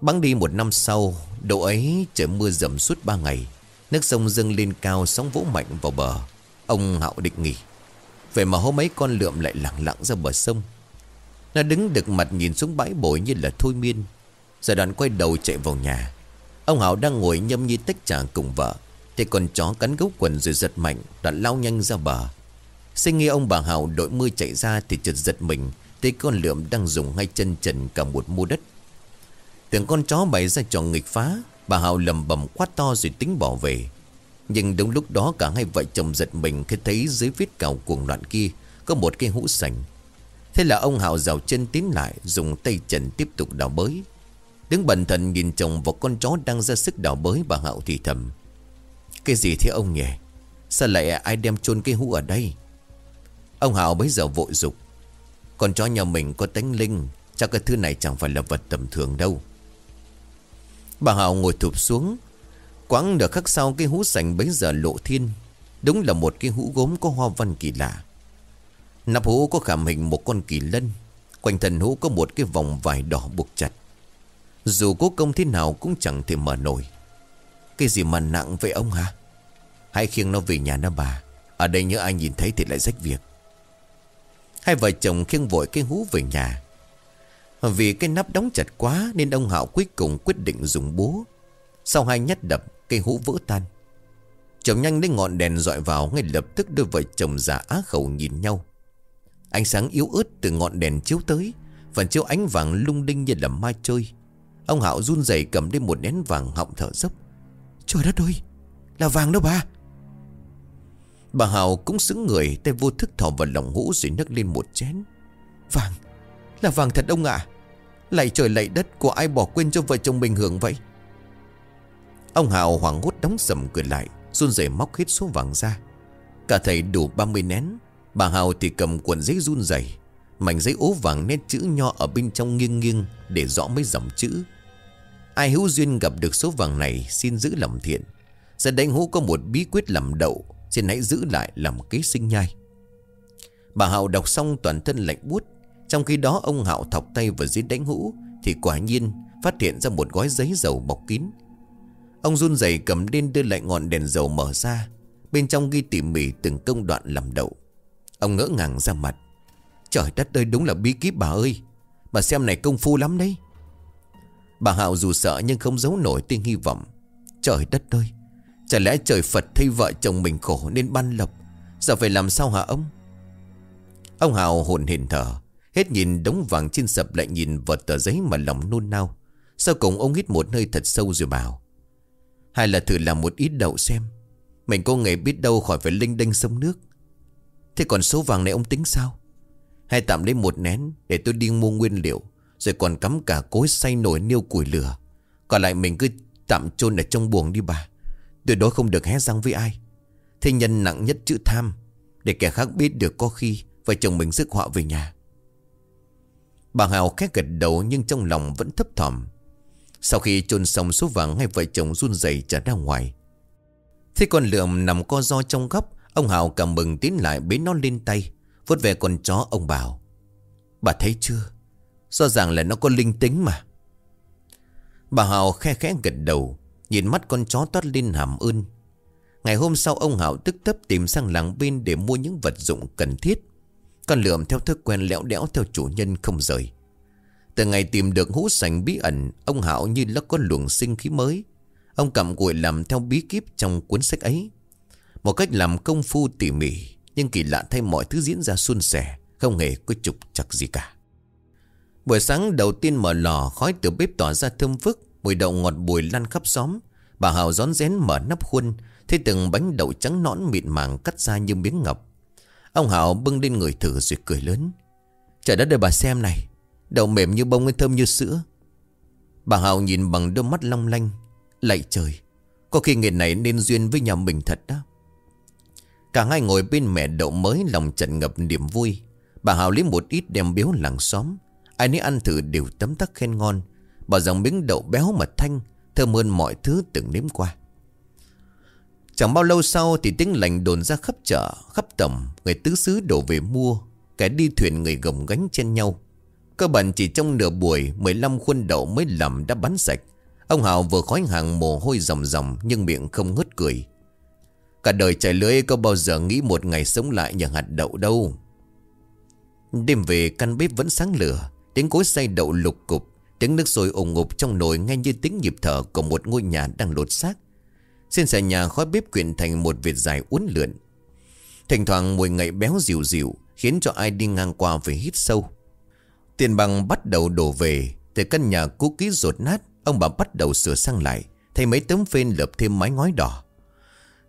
Bắn đi một năm sau, Độ ấy trời mưa dầm suốt ba ngày. Nước sông dâng lên cao sóng vỗ mạnh vào bờ. Ông Hạo định nghỉ. Vậy mà hôm ấy con lượm lại lặng lặng ra bờ sông. Nó đứng đực mặt nhìn xuống bãi bồi như là thôi miên. Giờ đoạn quay đầu chạy vào nhà. Ông Hảo đang ngồi nhâm nhi tách trà cùng vợ. Thì con chó cắn gấu quần rồi giật mạnh, Đoạn lao nhanh ra bờ. Sinh nghe ông bà Hảo đội mưa chạy ra Thì chợt giật mình, Thấy con lượm đang dùng hai chân trần cả một mua đất. Tưởng con chó bày ra trò nghịch phá, Bà Hảo lầm bầm quát to rồi tính bỏ về. Nhưng đúng lúc đó cả hai vợ chồng giật mình Khi thấy dưới vết cào cuồng loạn kia Có một cái hũ sành. Thế là ông Hảo rào chân tiến lại, Dùng tay trần tiếp tục đào bới. Đứng bần thần nhìn chồng và con chó đang ra sức đào bới bà Hạo thì thầm. Cái gì thế ông nhỉ? Sao lại ai đem chôn cái hũ ở đây? Ông Hạo bấy giờ vội dục. Con chó nhà mình có tánh linh, Chắc cái thứ này chẳng phải là vật tầm thường đâu. Bà Hạo ngồi thụp xuống. Quãng nửa khắc sau cái hũ sành bấy giờ lộ thiên. Đúng là một cái hũ gốm có hoa văn kỳ lạ. Nắp hũ có khảm hình một con kỳ lân. Quanh thân hũ có một cái vòng vải đỏ buộc chặt. Dù cố công thế nào cũng chẳng thể mở nổi. Cái gì mà nặng vậy ông hả? Hãy khiêng nó về nhà nó bà. Ở đây nhớ ai nhìn thấy thì lại rách việc. Hai vợ chồng khiêng vội cái hũ về nhà. Vì cái nắp đóng chặt quá Nên ông Hạo cuối cùng quyết định dùng búa. Sau hai nhát đập Cây hũ vỡ tan. Chồng nhanh lấy ngọn đèn dọi vào, Ngay lập tức đôi vợ chồng già á khẩu nhìn nhau. Ánh sáng yếu ớt từ ngọn đèn chiếu tới, Phần chiếu ánh vàng lung linh như là mai chơi Ông Hạo run rẩy cầm lên một nén vàng họng thở dốc. Trời đất ơi, Là vàng đó bà? Bà Hào cũng xứng người Tay vô thức thò vào lòng hũ rồi nấc lên một chén. Vàng, Là vàng thật ông ạ. Lạy trời lạy đất của ai bỏ quên cho vợ chồng mình hưởng vậy? Ông Hào hoảng hốt đóng sầm cười lại, Run rẩy móc hết số vàng ra. Cả thầy đủ 30 nén, Bà Hào thì cầm cuộn giấy run rẩy, Mảnh giấy ố vàng nét chữ nho ở bên trong nghiêng nghiêng Để rõ mấy dòng chữ. Ai hữu duyên gặp được số vàng này, Xin giữ lòng thiện. Sẽ đánh hữu có một bí quyết làm đậu, Xin hãy giữ lại làm kế sinh nhai. Bà Hạo đọc xong toàn thân lạnh buốt. Trong khi đó, ông Hạo thọc tay vào dưới đánh hữu Thì quả nhiên phát hiện ra một gói giấy dầu bọc kín. Ông run rẩy cầm lên đưa lại ngọn đèn dầu mở ra. Bên trong ghi tỉ mỉ từng công đoạn làm đậu. Ông ngỡ ngàng ra mặt. Trời đất ơi, đúng là bí kíp bà ơi. Bà xem này công phu lắm đấy. Bà Hạo dù sợ nhưng không giấu nổi tiếng hy vọng. Trời đất ơi, Chả lẽ trời Phật thấy vợ chồng mình khổ nên ban lập Giờ phải làm sao hả ông? Ông Hào hồn hển thở, Hết nhìn đống vàng trên sập lại nhìn vào tờ giấy mà lòng nôn nao. Sau cùng ông hít một hơi thật sâu rồi bảo, Hay là thử làm một ít đậu xem. Mình có nghề biết đâu khỏi phải linh đinh sông nước. Thế còn số vàng này ông tính sao? Hay tạm lấy một nén Để tôi đi mua nguyên liệu? Rồi còn cắm cả cối xay nổi niêu củi lửa. Còn lại mình cứ tạm chôn ở trong buồng đi bà. Tuyệt đối không được hé răng với ai. Thế nhân nặng nhất chữ tham, Để kẻ khác biết được có khi Vợ chồng mình rước họa về nhà. Bà Hào khét gật đầu Nhưng trong lòng vẫn thấp thỏm. Sau khi chôn xong số vàng, Hai vợ chồng run rẩy trở ra ngoài. Thế con lượm nằm co do trong góc, Ông Hào cầm mừng tiến lại bế nó lên tay Vốt về con chó ông bảo. Bà thấy chưa? Rõ ràng là nó có linh tính mà Bà Hào khe khẽ gật đầu Nhìn mắt con chó toát lên hàm ơn Ngày hôm sau ông Hảo tức tấp tìm sang làng bên để mua những vật dụng cần thiết. Con lượm theo thói quen lẽo đẽo theo chủ nhân không rời. Từ ngày tìm được hũ sành bí ẩn, ông Hảo như là có luồng sinh khí mới. Ông cầm cụi làm theo bí kíp trong cuốn sách ấy. Một cách làm công phu tỉ mỉ, nhưng kỳ lạ thay mọi thứ diễn ra suôn sẻ, không hề có trục chặt gì cả. Buổi sáng đầu tiên mở lò, khói từ bếp tỏa ra thơm phức, mùi đậu ngọt bùi lan khắp xóm. Bà hào rón rén mở nắp khuôn, Thấy từng bánh đậu trắng nõn mịn màng cắt ra như miếng ngọc. Ông Hảo bưng lên người thử rồi cười lớn. Trời đất đời bà xem này Đậu mềm như bông thơm như sữa. Bà hào nhìn bằng đôi mắt long lanh Lạy trời Có khi nghề này nên duyên với nhà mình thật đó. Cả hai ngồi bên mẹ đậu mới Lòng trận ngập niềm vui. Bà hào lấy một ít đem biếu làng xóm Ai nấy ăn thử đều tấm tắc khen ngon Bảo rằng miếng đậu béo mà thanh Thơm hơn mọi thứ từng nếm qua Chẳng bao lâu sau thì tiếng lành đồn ra khắp chợ, khắp tầm, người tứ xứ đổ về mua, kẻ đi thuyền người gồng gánh trên nhau. Cơ bản chỉ trong nửa buổi, 15 khuôn đậu mới lầm đã bắn sạch. Ông Hào vừa khói hàng mồ hôi ròng ròng nhưng miệng không ngớt cười. Cả đời trải lưới có bao giờ nghĩ một ngày sống lại nhờ hạt đậu đâu. Đêm về căn bếp vẫn sáng lửa, tiếng cối xay đậu lục cục, tiếng nước sôi ủng ngục trong nồi nghe như tiếng nhịp thở của một ngôi nhà đang lột xác. Trên xà nhà khói bếp quyện thành một vệt dài uốn lượn. Thỉnh thoảng mùi ngậy béo dịu dịu Khiến cho ai đi ngang qua phải hít sâu. Tiền bằng bắt đầu đổ về Từ căn nhà cũ kỹ rột nát Ông bà bắt đầu sửa sang lại Thay mấy tấm phên lợp thêm mái ngói đỏ.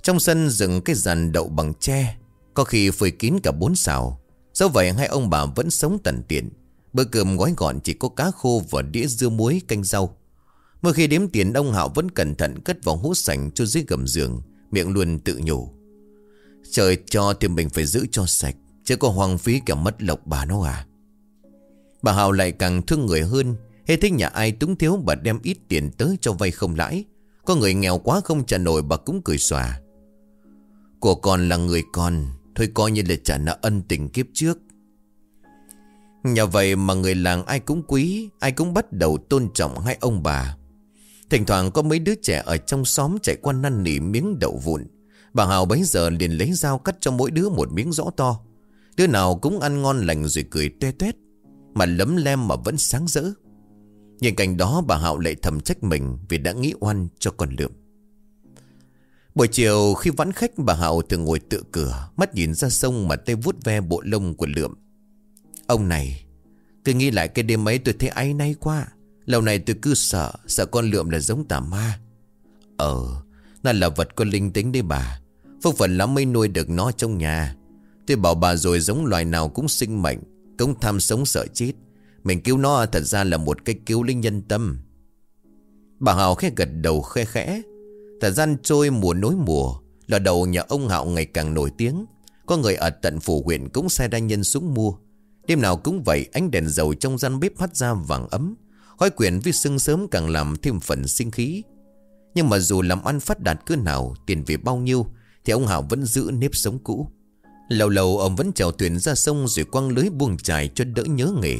Trong sân dựng cái dàn đậu bằng tre Có khi phơi kín cả bốn xào. Do vậy hai ông bà vẫn sống tận tiện. Bữa cơm gói gọn chỉ có cá khô và đĩa dưa muối, canh rau. Mỗi khi đếm tiền, ông Hạo vẫn cẩn thận cất vào hút sành cho dưới gầm giường, Miệng luôn tự nhủ. Trời cho thì mình phải giữ cho sạch, Chứ có hoang phí cả mất lộc bà nó à. Bà Hạo lại càng thương người hơn hay thích nhà ai túng thiếu bà đem ít tiền tới cho vay không lãi? Có người nghèo quá không trả nổi, bà cũng cười xòa. Của con là người con, Thôi coi như là trả nợ ân tình kiếp trước. Nhờ vậy mà người làng ai cũng quý, Ai cũng bắt đầu tôn trọng hai ông bà Thỉnh thoảng có mấy đứa trẻ ở trong xóm chạy qua năn nỉ miếng đậu vụn. Bà Hào bấy giờ liền lấy dao cắt cho mỗi đứa một miếng rõ to. Đứa nào cũng ăn ngon lành rồi cười tuê tuét Mà lấm lem mà vẫn sáng rỡ. Nhìn cảnh đó, bà Hạo lại thầm trách mình vì đã nghĩ oan cho con lượm. Buổi chiều khi vãn khách, bà Hạo thường ngồi tựa cửa, Mắt nhìn ra sông mà tay vuốt ve bộ lông của lượm Ông này, Cứ nghĩ lại cái đêm ấy tôi thấy áy nay quá. Lâu này tôi cứ sợ Sợ con lượm là giống tà ma. Ờ Nó là vật có linh tính đấy bà. Phúc phần lắm mới nuôi được nó trong nhà. Tôi bảo bà rồi giống loài nào cũng sinh mệnh, Cũng tham sống sợ chết. Mình cứu nó thật ra là một cái cứu linh nhân tâm. Bà Hào khẽ gật đầu khe khẽ. Thời gian trôi mùa nối mùa, Là đầu nhà ông Hạo ngày càng nổi tiếng. Có người ở tận phủ huyện cũng sai đa nhân xuống mua. Đêm nào cũng vậy, Ánh đèn dầu trong gian bếp hắt ra vàng ấm. Khói quyển vi sương sớm càng làm thêm phần sinh khí. Nhưng mà dù làm ăn phát đạt cỡ nào, Tiền về bao nhiêu, Thì ông Hảo vẫn giữ nếp sống cũ. Lâu lâu, ông vẫn chèo thuyền ra sông Rồi quăng lưới buông trải cho đỡ nhớ nghề.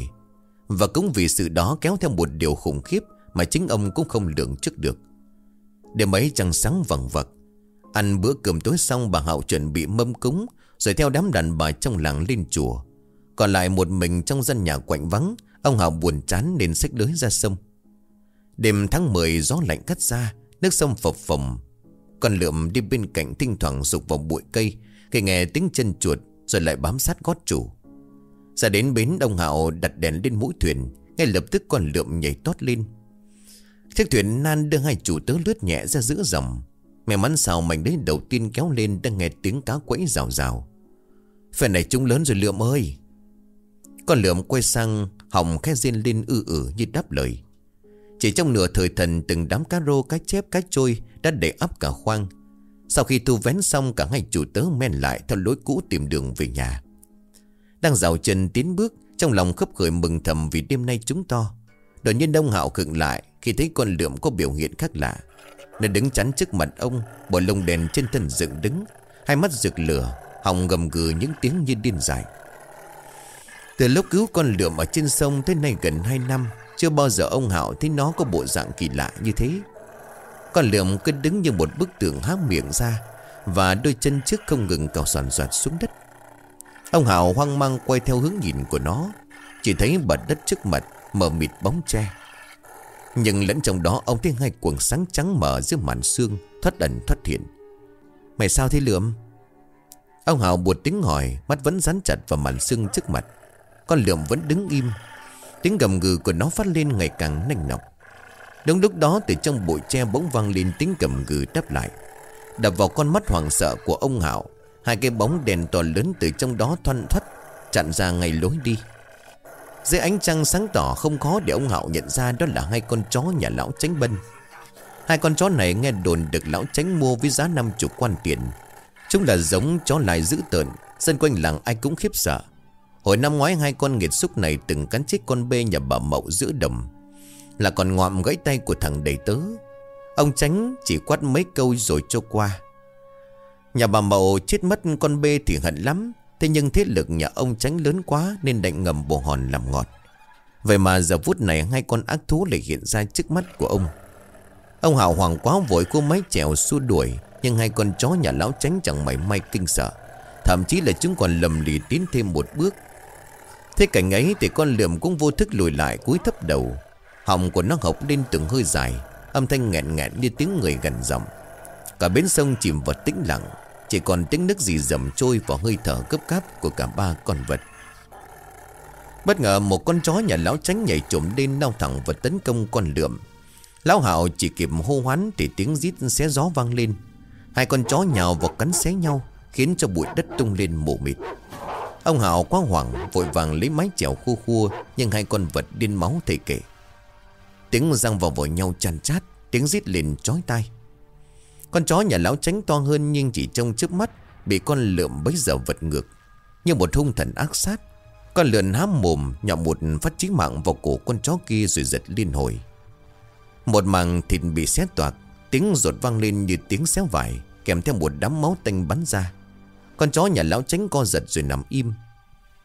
Và cũng vì sự đó kéo theo một điều khủng khiếp Mà chính ông cũng không lường trước được. Đêm ấy trăng sáng vằng vặc. Ăn bữa cơm tối xong, bà Hạo chuẩn bị mâm cúng, Rồi theo đám đàn bà trong làng lên chùa. Còn lại một mình trong dân nhà quạnh vắng, Ông Hạo buồn chán nên xách lưới ra sông. Đêm tháng 10 gió lạnh cắt ra, Nước sông phập phồng. Con lượm đi bên cạnh thỉnh thoảng rục vào bụi cây, Khi nghe tiếng chân chuột, Rồi lại bám sát gót chủ. Ra đến bến, ông Hạo đặt đèn lên mũi thuyền, Ngay lập tức con lượm nhảy tót lên. Chiếc thuyền nan đưa hai chủ tớ lướt nhẹ ra giữa dòng. May mắn sao mảnh đấy đầu tiên kéo lên Đang nghe tiếng cá quẫy rào rào. Phần này chúng lớn rồi lượm ơi! Con lượm quay sang Hỏng khẽ riêng lên ư ử như đáp lời. Chỉ trong nửa thời thần Từng đám cá rô, cá chép, cá trôi Đã để ấp cả khoang. Sau khi thu vén xong cả hai chủ tớ men lại Theo lối cũ tìm đường về nhà. Đang dạo chân tiến bước Trong lòng khấp khởi mừng thầm vì đêm nay chúng to. Đột nhiên đông hạo khựng lại Khi thấy con lượm có biểu hiện khác lạ. Nó đứng chắn trước mặt ông Bộ lông đèn trên thân dựng đứng Hai mắt rực lửa Hòng gầm gừ những tiếng như điên dại. Từ lúc cứu con lượm ở trên sông Tới nay gần 2 năm, Chưa bao giờ ông Hạo thấy nó có bộ dạng kỳ lạ như thế. Con lượm cứ đứng như một bức tượng há miệng ra Và đôi chân trước không ngừng cào soàn soạt xuống đất. Ông Hạo hoang mang quay theo hướng nhìn của nó, Chỉ thấy bật đất trước mặt Mờ mịt bóng tre Nhưng lẫn trong đó ông thấy hai quần sáng trắng mở giữa màn xương Thoát ẩn thoát hiện. Mày sao thế lượm? Ông Hảo buột tiếng hỏi, Mắt vẫn dán chặt vào màn xương trước mặt. Con lượm vẫn đứng im Tiếng gầm gừ của nó phát lên ngày càng nanh nọc Đúng lúc đó từ trong bụi tre bỗng vang lên tiếng gầm gừ đáp lại Đập vào con mắt hoảng sợ của ông Hảo Hai cái bóng đèn to lớn từ trong đó thoăn thoắt Chặn ra ngay lối đi dưới ánh trăng sáng tỏ không khó để ông Hạo nhận ra đó là hai con chó nhà lão tránh bân. Hai con chó này nghe đồn được lão tránh mua với giá năm chục quan tiền. Chúng là giống chó lại dữ tợn, dân quanh làng ai cũng khiếp sợ. Hồi năm ngoái, hai con nghiệt xúc này từng cắn chết con bê nhà bà Mậu giữa đầm. Là còn ngọm gãy tay của thằng đầy tớ. Ông tránh chỉ quát mấy câu rồi cho qua. Nhà bà Mậu chết mất con bê thì hận lắm Thế nhưng thế lực nhà ông tránh lớn quá Nên đành ngầm bồ hòn làm ngọt Vậy mà giờ phút này, Hai con ác thú lại hiện ra trước mắt của ông Ông hào hoàng quá, vội cô máy chèo xua đuổi Nhưng hai con chó nhà lão tránh chẳng mảy may kinh sợ Thậm chí là chúng còn lầm lì tiến thêm một bước Thế cảnh ấy thì con lượm cũng vô thức lùi lại cúi thấp đầu. Họng của nó học lên từng hơi dài, Âm thanh nghẹn nghẹn như tiếng người gần giọng. Cả bến sông chìm vào tĩnh lặng, chỉ còn tiếng nước gì dầm trôi vào hơi thở cấp cáp của cả ba con vật. Bất ngờ một con chó nhà lão tránh nhảy trộm lên lao thẳng và tấn công con lượm Lão hạo chỉ kịp hô hoán thì tiếng rít xé gió vang lên. Hai con chó nhào vào cắn xé nhau, Khiến cho bụi đất tung lên mù mịt. Ông Hảo quá hoảng, Vội vàng lấy mái chèo khu khu Nhưng hai con vật điên máu thầy kể. Tiếng răng vào vội nhau chăn chát, Tiếng rít lên chói tai. Con chó nhà lão tránh to hơn nhưng chỉ trong trước mắt, Bị con lượm bấy giờ vật ngược. Như một hung thần ác sát, Con lượn hám mồm nhọn một phát chí mạng vào cổ con chó kia rồi giật liên hồi. Một màng thịt bị xé toạc, Tiếng rột vang lên như tiếng xéo vải, Kèm theo một đám máu tanh bắn ra. Con chó nhà lão tránh co giật rồi nằm im.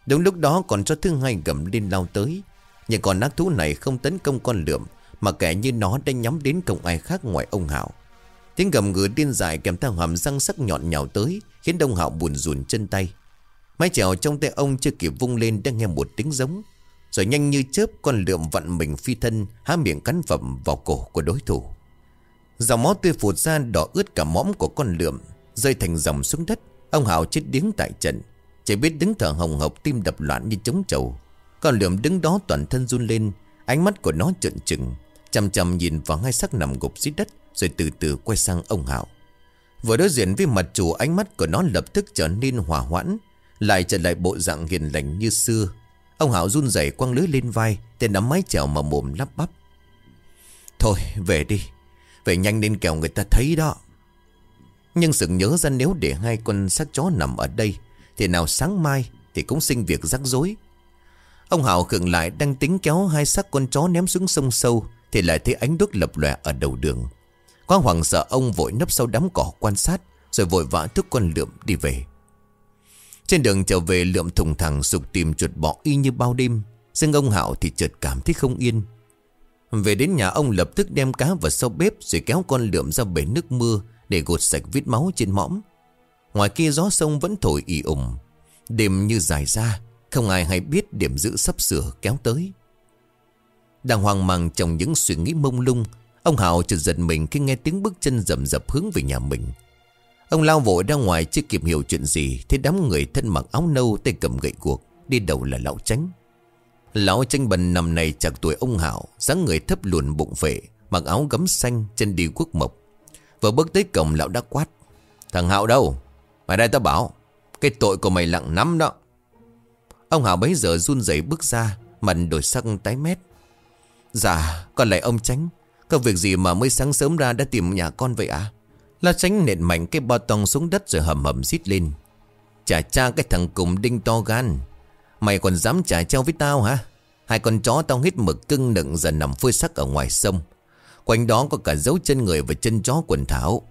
Đúng lúc đó còn chó thứ hai gầm lên lao tới. Nhưng con ác thú này không tấn công con lượm, Mà kẻ như nó đã nhắm đến công ai khác ngoài ông Hảo Tiếng gầm gừ điên dại kèm theo hàm răng sắc nhọn nhào tới, Khiến Đông Hảo buồn rùn chân tay. Mái chèo trong tay ông chưa kịp vung lên Đang nghe một tiếng giống, Rồi nhanh như chớp con lượm vặn mình phi thân, Há miệng cắn phẩm vào cổ của đối thủ. Dòng máu tươi phụt ra đỏ ướt cả mõm của con lượm, Rơi thành dòng xuống đất. Ông Hạo chết điếng tại trận. Chỉ biết đứng thở hồng hộc tim đập loạn như trống trầu. Còn lượm đứng đó toàn thân run lên, Ánh mắt của nó trợn trừng Chầm chầm nhìn vào hai sắc nằm gục dưới đất, rồi từ từ quay sang ông Hảo. Vừa đối diện với mặt chủ, ánh mắt của nó lập tức trở nên hòa hoãn, Lại trở lại bộ dạng hiền lành như xưa. Ông Hảo run rẩy quăng lưới lên vai, Tên nắm mái chèo mà mồm lắp bắp. Thôi, về đi. Về nhanh nên kẻo người ta thấy đó. Nhưng sự nhớ ra nếu để hai con xác chó nằm ở đây, Thì nào sáng mai Thì cũng sinh việc rắc rối. Ông Hảo khựng lại đang tính kéo hai xác con chó ném xuống sông sâu, Thì lại thấy ánh đuốc lập lòe ở đầu đường. Quá hoảng sợ, ông vội nấp sau đám cỏ quan sát, Rồi vội vã thúc con lượm đi về. Trên đường trở về, lượm thùng thẳng sục tìm chuột bọ y như bao đêm. Riêng ông Hảo thì chợt cảm thấy không yên. Về đến nhà, ông lập tức đem cá vào sau bếp, Rồi kéo con lượm ra bể nước mưa để gột sạch vết máu trên mõm. Ngoài kia gió sông vẫn thổi ì ủng Đêm như dài ra, Không ai hay biết điểm giữ sắp sửa kéo tới. Đang hoang mang trong những suy nghĩ mông lung, Ông Hảo chợt giật mình khi nghe tiếng bước chân rầm rập hướng về nhà mình. Ông lao vội ra ngoài chưa kịp hiểu chuyện gì Thế đám người thân mặc áo nâu tay cầm gậy cuộc Đi đầu là lão tránh Lão tranh bần nằm này chạc tuổi ông Hảo dáng người thấp luồn bụng phệ, Mặc áo gấm xanh, chân đi quốc mộc. Vừa bước tới cổng, lão đã quát. Thằng Hạo đâu? Mày đây tao bảo, Cái tội của mày lặng lắm đó. Ông Hạo bấy giờ run rẩy bước ra, Mặt đổi sắc tái mét. Dạ còn lại ông tránh. Có việc gì mà mới sáng sớm ra đã tìm nhà con vậy à La tránh nện mạnh cái bao tông xuống đất rồi hầm hầm xít lên. Chả cha cái thằng cùng đinh to gan. Mày còn dám trả treo với tao hả? Hai con chó tao hít mực cưng nựng giờ nằm phơi sắc ở ngoài sông. Quanh đó có cả dấu chân người và chân chó quần thảo.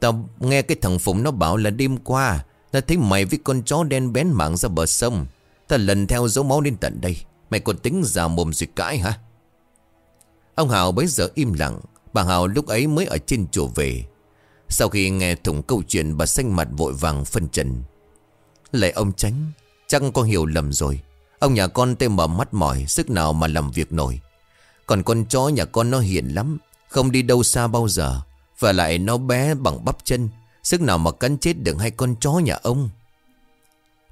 Tao nghe cái thằng Phụng nó bảo là đêm qua, Tao thấy mày với con chó đen bén mạng ra bờ sông. Tao lần theo dấu máu đến tận đây. Mày còn tính già mồm rồi cãi hả? Ông Hào bấy giờ im lặng. Bà Hào lúc ấy mới ở trên chùa về. Sau khi nghe thủng câu chuyện, Bà xanh mặt vội vàng phân trần. Lại ông tránh Chắc con hiểu lầm rồi. Ông nhà con tê mở mắt mỏi, Sức nào mà làm việc nổi. Còn con chó nhà con nó hiền lắm. Không đi đâu xa bao giờ, Và lại nó bé bằng bắp chân, Sức nào mà cắn chết được hai con chó nhà ông.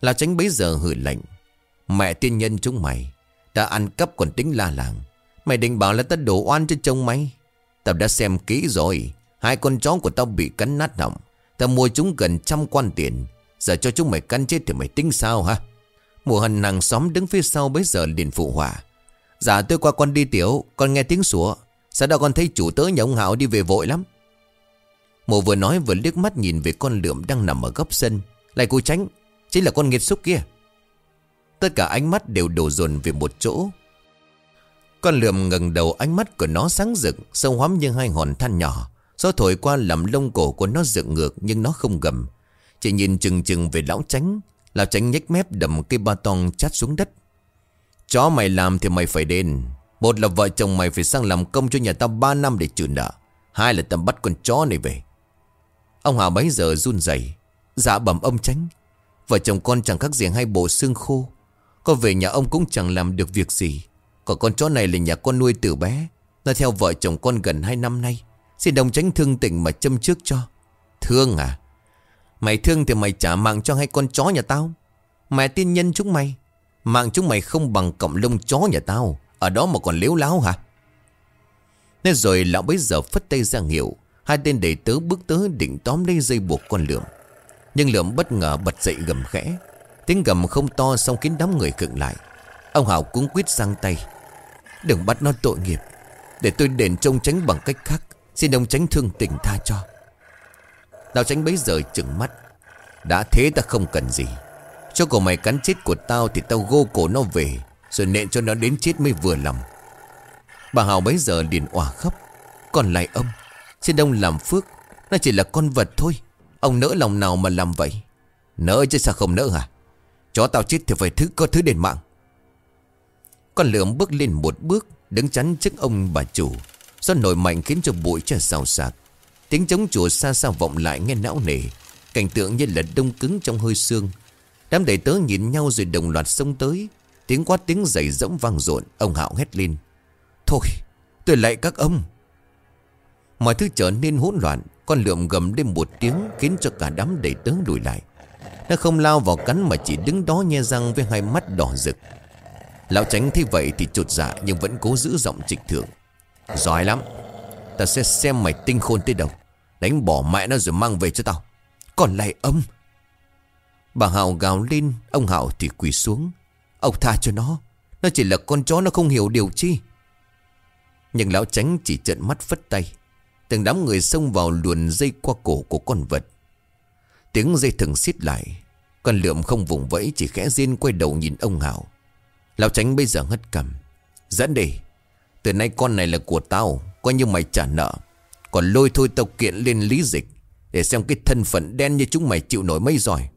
Là tránh bấy giờ hử lạnh, Mẹ tiên nhân chúng mày Đã ăn cắp còn tính la làng. Mày định bảo là tao đổ oan cho chồng mày? Tao đã xem kỹ rồi, Hai con chó của tao bị cắn nát hỏng Tao mua chúng gần trăm quan tiền, Giờ cho chúng mày cắn chết thì mày tính sao ha Mùa hần nàng xóm đứng phía sau bấy giờ liền phụ hỏa Dạ tôi qua con đi tiểu, Con nghe tiếng sủa. Sao đó con thấy chủ tớ nhà ông Hảo đi về vội lắm? Mộ vừa nói vừa liếc mắt nhìn về con lượm đang nằm ở góc sân. Lại cô tránh, Chính là con nghiệt xúc kia. Tất cả ánh mắt đều đổ dồn về một chỗ. Con lượm ngẩng đầu ánh mắt của nó sáng rực, Sâu hoắm như hai hòn than nhỏ. Gió thổi qua làm lông cổ của nó dựng ngược Nhưng nó không gầm. Chỉ nhìn chừng chừng về lão tránh Lão tránh nhếch mép đầm cây ba tong chát xuống đất. Chó mày làm thì mày phải đền. Một là vợ chồng mày phải sang làm công cho nhà tao ba năm để trừ nợ. Hai là tao bắt con chó này về. Ông Hà bấy giờ run rẩy. Dạ bẩm ông tránh Vợ chồng con chẳng khác gì hai bộ xương khô. Có về nhà ông cũng chẳng làm được việc gì. Còn con chó này là nhà con nuôi từ bé. Nó theo vợ chồng con gần hai năm nay. Xin đồng tránh thương tình mà châm trước cho. Thương à? Mày thương thì mày trả mạng cho hai con chó nhà tao. Mẹ tiên nhân chúng mày. Mạng chúng mày không bằng cọng lông chó nhà tao. Ở đó mà còn liếu láo hả? Nên rồi lão bấy giờ phất tay ra hiệu. Hai tên đầy tớ bước tới định tóm lấy dây buộc con lượm. Nhưng lượm bất ngờ bật dậy gầm khẽ. Tiếng gầm không to xong khiến đám người khựng lại. Ông Hảo cũng quyết sang tay. Đừng bắt nó tội nghiệp. Để tôi đền trông tránh bằng cách khác, Xin ông tránh thương tình tha cho. Tao tránh bấy giờ chừng mắt. Đã thế ta không cần gì. Cho cổ mày cắn chết của tao Thì tao gô cổ nó về. Rồi nện cho nó đến chết mới vừa lòng. Bà Hào bấy giờ liền òa khóc. Còn lại ông Xin đông làm phước, Nó chỉ là con vật thôi. Ông nỡ lòng nào mà làm vậy? Nỡ chứ sao không nỡ hả? Chó tao chết thì phải thứ, có thứ đền mạng. Con lượm bước lên một bước, Đứng chắn trước ông bà chủ. Do nổi mạnh khiến cho bụi trở xào xạc. Tiếng chống chùa xa xa vọng lại nghe não nề. Cảnh tượng như là đông cứng trong hơi xương Đám đầy tớ nhìn nhau rồi đồng loạt xông tới. Tiếng quát tiếng giày rỗng vang rộn Ông Hạo hét lên. Thôi tôi lại các ông. Mọi thứ trở nên hỗn loạn, Con lượm gầm lên một tiếng Khiến cho cả đám đầy tớ lùi lại. Nó không lao vào cắn mà chỉ đứng đó nhe răng Với hai mắt đỏ rực. Lão tránh thấy vậy thì chột dạ Nhưng vẫn cố giữ giọng trịch thượng. Giỏi lắm, Ta sẽ xem mày tinh khôn tới đâu. Đánh bỏ mẹ nó rồi mang về cho tao. Còn lại ông. Bà Hào gào lên, Ông Hào thì quỳ xuống. Ông tha cho nó. Nó chỉ là con chó, nó không hiểu điều chi. Nhưng lão tránh chỉ trợn mắt phất tay. Từng đám người xông vào luồn dây qua cổ của con vật. Tiếng dây thừng xít lại. Con lượm không vùng vẫy, Chỉ khẽ riêng quay đầu nhìn ông Hảo. Lão tránh bây giờ hất cầm Dẫn đi. Từ nay con này là của tao, Coi như mày trả nợ. Còn lôi thôi tao kiện lên lý dịch, Để xem cái thân phận đen như chúng mày chịu nổi mấy giỏi.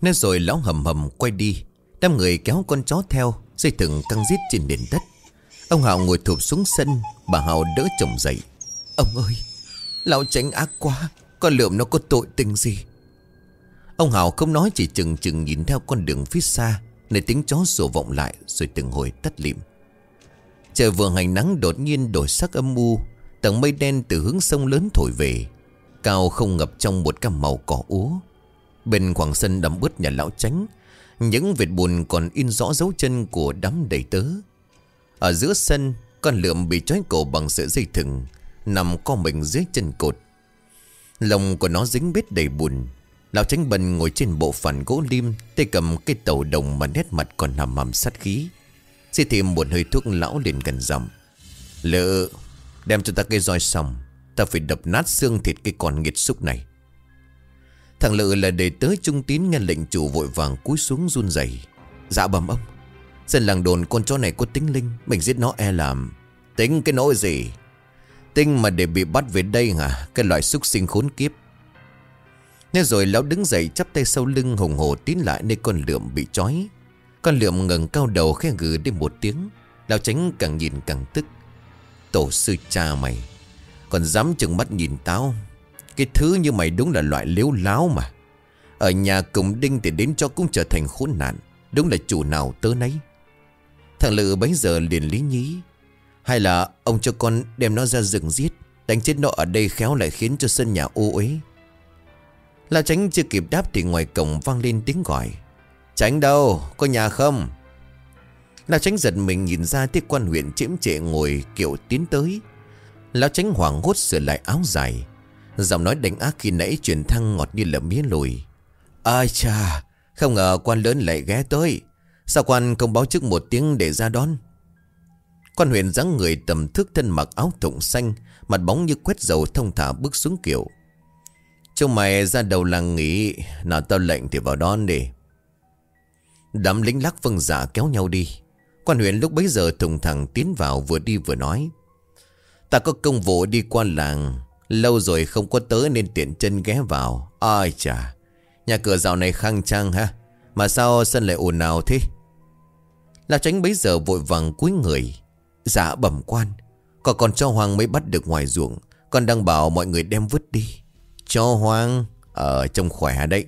Nói rồi lão hầm hầm quay đi. Đám người kéo con chó theo Dây thừng căng giết trên nền đất. Ông Hào ngồi thụp xuống sân, Bà Hào đỡ chồng dậy. Ông ơi, Lão tránh ác quá, Con lượm nó có tội tình gì? Ông Hào không nói, chỉ chừng chừng nhìn theo con đường phía xa, Nơi tiếng chó sổ vọng lại, Rồi từng hồi tắt lịm. Trời vừa hành nắng đột nhiên đổi sắc âm u, Tầng mây đen từ hướng sông lớn thổi về, Cao không ngập trong một cam màu cỏ úa. Bên khoảng sân đầm bứt nhà lão tránh những vệt bùn còn in rõ dấu chân của đám đầy tớ. Ở giữa sân, Con lượm bị trói cổ bằng sợi dây thừng, Nằm co mình dưới chân cột. Lòng của nó dính bết đầy bùn. Lão tránh bần ngồi trên bộ phản gỗ lim, Tay cầm cây tàu đồng mà nét mặt còn nằm mầm sát khí. Xì thêm một hơi thuốc lão liền gần giọng. Lỡ Đem cho ta cây roi xong, Ta phải đập nát xương thịt cái con nghiệt xúc này. Thằng Lự là để tới trung tín nghe lệnh chủ vội vàng cúi xuống run rẩy. Dạ bầm ông, Dân làng đồn con chó này có tính linh, Mình giết nó e làm. Tính cái nỗi gì? Tinh mà để bị bắt về đây hả? Cái loại xúc sinh khốn kiếp. Nghe rồi lão đứng dậy chắp tay sau lưng hùng hồ tiến lại nơi con lượm bị trói. Con lượm ngẩng cao đầu khẽ gừ đi một tiếng. Lão tránh càng nhìn càng tức. Tổ sư cha mày, Còn dám chừng mắt nhìn tao cái thứ như mày đúng là loại liếu láo mà. Ở nhà cùng đinh thì đến cho cũng trở thành khốn nạn. Đúng là chủ nào tớ nấy. Thằng Lự bấy giờ liền lý nhí. Hay là ông cho con đem nó ra rừng giết, Đánh chết nó ở đây khéo lại khiến cho sân nhà ô uế. La tránh chưa kịp đáp thì ngoài cổng vang lên tiếng gọi. Tránh đâu, có nhà không? Lão tránh giật mình nhìn ra thấy quan huyện chiếm trệ ngồi kiểu tiến tới. Lão tránh hoảng hốt sửa lại áo dài. Giọng nói đánh ác khi nãy chuyển thăng ngọt như là mía lùi. Ai cha, Không ngờ quan lớn lại ghé tới. Sao quan không báo trước một tiếng để ra đón? Quan huyện dáng người tầm thước thân mặc áo thụng xanh, Mặt bóng như quét dầu thông thả bước xuống kiểu Chúng mày ra đầu làng nghỉ Nào tao lệnh thì vào đón đi. Đám lính lắc vâng giả kéo nhau đi. Quan huyện lúc bấy giờ thùng thẳng tiến vào vừa đi vừa nói, Ta có công vụ đi qua làng Lâu rồi không có tới nên tiện chân ghé vào. Ai chà, Nhà cửa dạo này khang trang ha. Mà sao sân lại ồn ào thế? Lão tránh bấy giờ vội vàng cúi người. Dạ bẩm quan, Có còn cho Hoàng mới bắt được ngoài ruộng. Con đang bảo mọi người đem vứt đi. Cho Hoàng Ở ờ, trong khỏe đấy.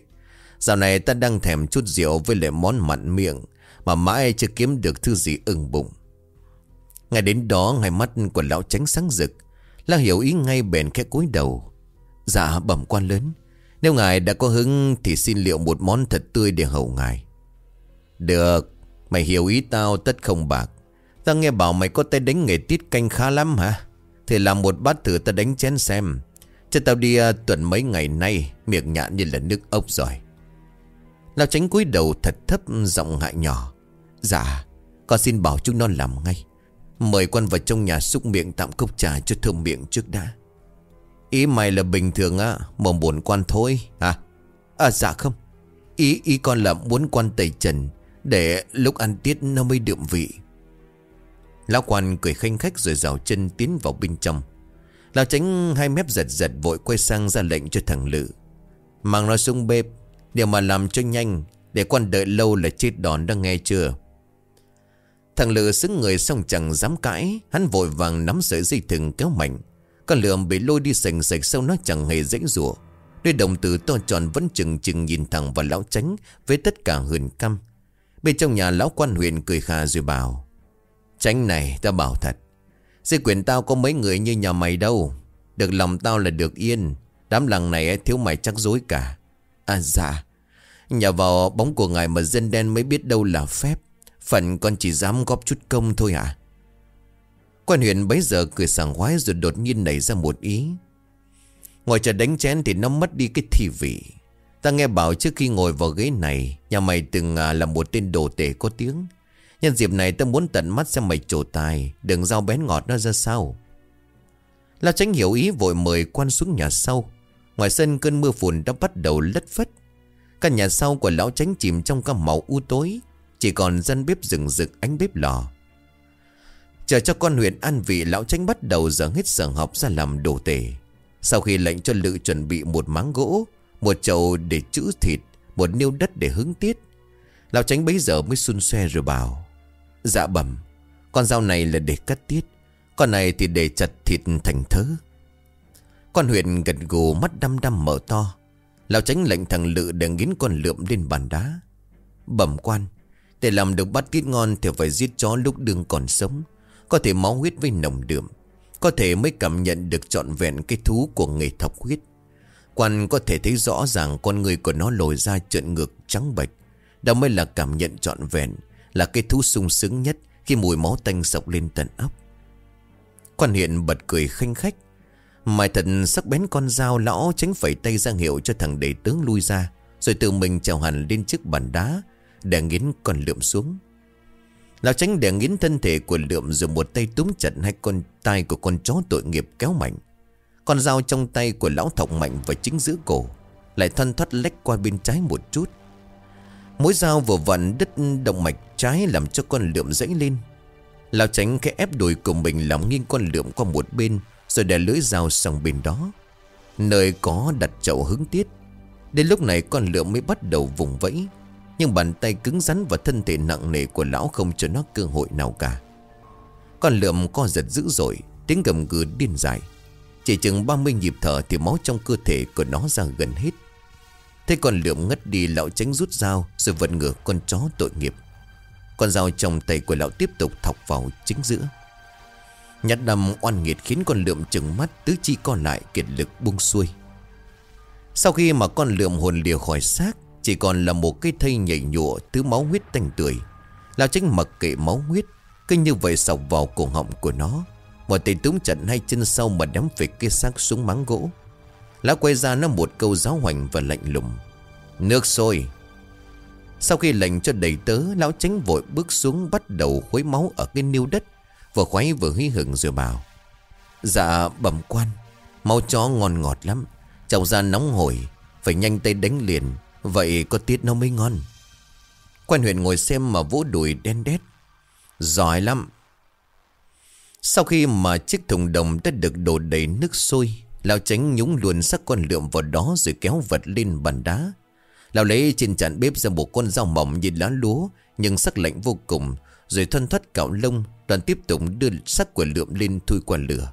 Dạo này ta đang thèm chút rượu với lại món mặn miệng, Mà mãi chưa kiếm được thứ gì ưng bụng. Ngày đến đó hai mắt của lão tránh sáng rực. Lão hiểu ý ngay bèn khẽ cúi đầu. Dạ bẩm quan lớn Nếu ngài đã có hứng Thì xin liệu một món thật tươi để hậu ngài. Được Mày hiểu ý tao tất không bạc. Ta nghe bảo mày có tay đánh nghề tiết canh khá lắm hả? Thì làm một bát thử ta đánh chén xem. Cho tao đi uh, tuần mấy ngày nay Miệng nhạn như là nước ốc rồi. Lão tránh cúi đầu thật thấp giọng hại nhỏ. Dạ Con xin bảo chúng nó làm ngay. Mời quan vào trong nhà xúc miệng tạm cốc trà cho thơm miệng trước đã. Ý mày là bình thường á Mồm buồn quan thôi. À À dạ không. Ý ý con là muốn quan tẩy trần, Để lúc ăn tiết nó mới đượm vị. Lão quan cười khanh khách rồi rào chân tiến vào bên trong. Lão tránh hai mép giật giật vội quay sang ra lệnh cho thằng Lự. Mang nó xuống bếp, Điều mà làm cho nhanh, Để quan đợi lâu là chết đòn đã nghe chưa? Thằng lừa xứng người xong chẳng dám cãi. Hắn vội vàng nắm sợi dây thừng kéo mạnh. Con lượm bị lôi đi sành sạch sau nó chẳng hề dễ dụa Đôi đồng tử to tròn vẫn chừng chừng nhìn thẳng vào lão tránh Với tất cả hườn căm. Bên trong nhà lão quan huyện cười khà rồi bảo Tránh này ta bảo thật. Dây quyền tao có mấy người như nhà mày đâu. Được lòng tao là được yên. Đám làng này thiếu mày chắc dối cả. À dạ. Nhà vào bóng của ngài mà dân đen mới biết đâu là phép. Phần con chỉ dám góp chút công thôi à Quan huyện bấy giờ cười sảng khoái rồi đột nhiên nảy ra một ý. Ngồi chờ đánh chén thì nó mất đi cái thi vị. Ta nghe bảo trước khi ngồi vào ghế này, Nhà mày từng à, là một tên đồ tể có tiếng. Nhân dịp này ta muốn tận mắt xem mày trổ tài Đừng giao bén ngọt nó ra sao? La tránh hiểu ý vội mời quan xuống nhà sau. Ngoài sân cơn mưa phùn đã bắt đầu lất phất. Căn nhà sau của lão tránh chìm trong các màu u tối. Chỉ còn dân bếp rừng rực ánh bếp lò. Chờ cho con huyện an vị Lão tránh bắt đầu dở hết sở học ra làm đồ tể. Sau khi lệnh cho Lự chuẩn bị một máng gỗ, Một chậu để chữ thịt, Một niêu đất để hứng tiết, Lão tránh bấy giờ mới xun xoe rồi bảo Dạ bẩm, Con dao này là để cắt tiết, Con này thì để chặt thịt thành thớ. Con huyện gật gù mắt đăm đăm mở to. Lão tránh lệnh thằng Lự để nghiến con lượm lên bàn đá. Bẩm quan để làm được bát tiết ngon thì phải giết chó lúc đương còn sống. Có thể máu huyết với nồng đượm. Có thể mới cảm nhận được trọn vẹn cái thú của người thọc huyết. Quan có thể thấy rõ ràng con người của nó lồi ra trợn ngược trắng bệch Đó mới là cảm nhận trọn vẹn, Là cái thú sung sướng nhất Khi mùi máu tanh sọc lên tận óc. Quan hiện bật cười khanh khách. Mài thật sắc bén con dao lão tránh phẩy tay ra hiệu cho thằng đệ tướng lui ra, Rồi tự mình trèo hẳn lên chiếc bàn đá đè nghiến con lượm xuống. Lão tránh đè nghiến thân thể của lượm Rồi một tay túm chặt hai con tay của con chó tội nghiệp kéo mạnh. Con dao trong tay của lão thọc mạnh vào chính giữa cổ, Lại thân thoát lách qua bên trái một chút. Mỗi dao vừa vặn đứt động mạch trái Làm cho con lượm dãy lên. Lão tránh khẽ ép đùi của mình làm nghiêng con lượm qua một bên, Rồi đè lưỡi dao sang bên đó. Nơi có đặt chậu hứng tiết. Đến lúc này con lượm mới bắt đầu vùng vẫy. Nhưng bàn tay cứng rắn và thân thể nặng nề của lão không cho nó cơ hội nào cả. Con lượm co giật dữ dội, Tiếng gầm gừ điên dại. Chỉ chừng 30 nhịp thở thì máu trong cơ thể của nó ra gần hết. Thế con lượm ngất đi, lão tránh rút dao Rồi vật ngửa con chó tội nghiệp. Con dao trong tay của lão tiếp tục thọc vào chính giữa. Nhát đâm oan nghiệt khiến con lượm chừng mắt, Tứ chi còn lại, kiệt lực buông xuôi. Sau khi mà con lượm hồn lìa khỏi xác chỉ còn là một cái thây nhảy nhụa Thứ máu huyết tanh tươi. Lão tránh mặc kệ máu huyết, Cứ như vậy sọc vào cổ họng của nó. Một tay túm chặt hai chân sau mà đắm về cái xác xuống máng gỗ. Lão quay ra nó một câu giáo hoành và lạnh lùng. Nước sôi. Sau khi lệnh cho đầy tớ, Lão tránh vội bước xuống bắt đầu khuấy máu ở cái niêu đất, Vừa khuấy vừa hí hửng rồi bảo. Dạ bẩm quan, Máu chó ngon ngọt lắm. Trong da nóng hổi, Phải nhanh tay đánh liền. Vậy có tiết nó mới ngon. Quan huyện ngồi xem mà vỗ đùi đen đét. Giỏi lắm. Sau khi mà chiếc thùng đồng đã được đổ đầy nước sôi, Lão tránh nhúng luồn sắc con lượm vào đó Rồi kéo vật lên bàn đá. Lão lấy trên chạn bếp ra một con dao mỏng như lá lúa, Nhưng sắc lạnh vô cùng, Rồi thân thoát cạo lông Đoàn tiếp tục đưa sắc của lượm lên thui qua lửa.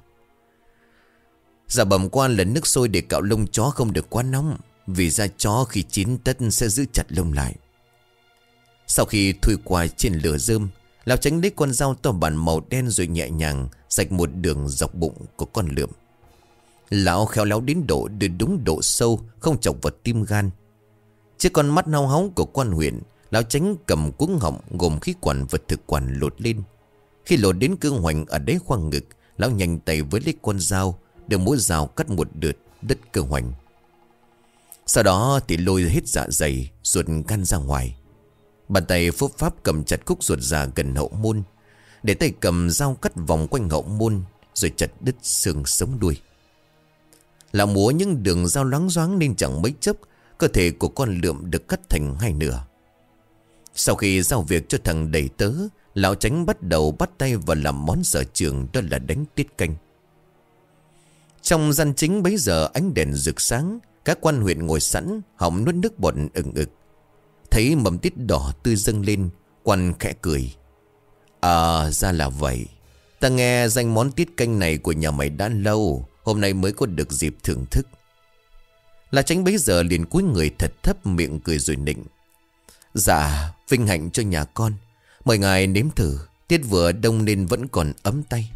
Giả bẩm quan là nước sôi để cạo lông chó không được quá nóng. Vì da chó khi chín tất sẽ giữ chặt lông lại. Sau khi thui qua trên lửa rơm Lão tránh lấy con dao to bản màu đen rồi nhẹ nhàng Sạch một đường dọc bụng của con lượm. Lão khéo léo đến độ đưa đúng độ sâu, Không chọc vào tim gan. Chiếc con mắt nao hóng của quan huyện Lão tránh cầm cuống họng Gồm khí quản và thực quản lột lên. Khi lột đến cương hoành ở đáy khoang ngực, Lão nhanh tay với lấy con dao, Đưa mũi dao cắt một đợt đất cơ hoành. Sau đó thì lôi hết dạ dày, Ruột gan ra ngoài. Bàn tay phúc pháp cầm chặt khúc ruột già gần hậu môn, Để tay cầm dao cắt vòng quanh hậu môn, Rồi chặt đứt xương sống đuôi. Lão múa những đường dao loáng doáng nên chẳng mấy chốc, Cơ thể của con lượm được cắt thành hai nửa. Sau khi giao việc cho thằng đầy tớ, Lão tránh bắt đầu bắt tay vào làm món sở trường, Đó là đánh tiết canh. Trong gian chính bấy giờ ánh đèn rực sáng các quan huyện ngồi sẵn, Họng nuốt nước bọt ừng ực. Thấy mầm tiết đỏ tươi dâng lên, Quan khẽ cười. À ra là vậy. Ta nghe danh món tiết canh này của nhà mày đã lâu, Hôm nay mới có được dịp thưởng thức. Là tránh bấy giờ liền cúi người thật thấp miệng cười rồi nịnh. Dạ vinh hạnh cho nhà con. Mời ngài nếm thử, Tiết vừa đông nên vẫn còn ấm tay.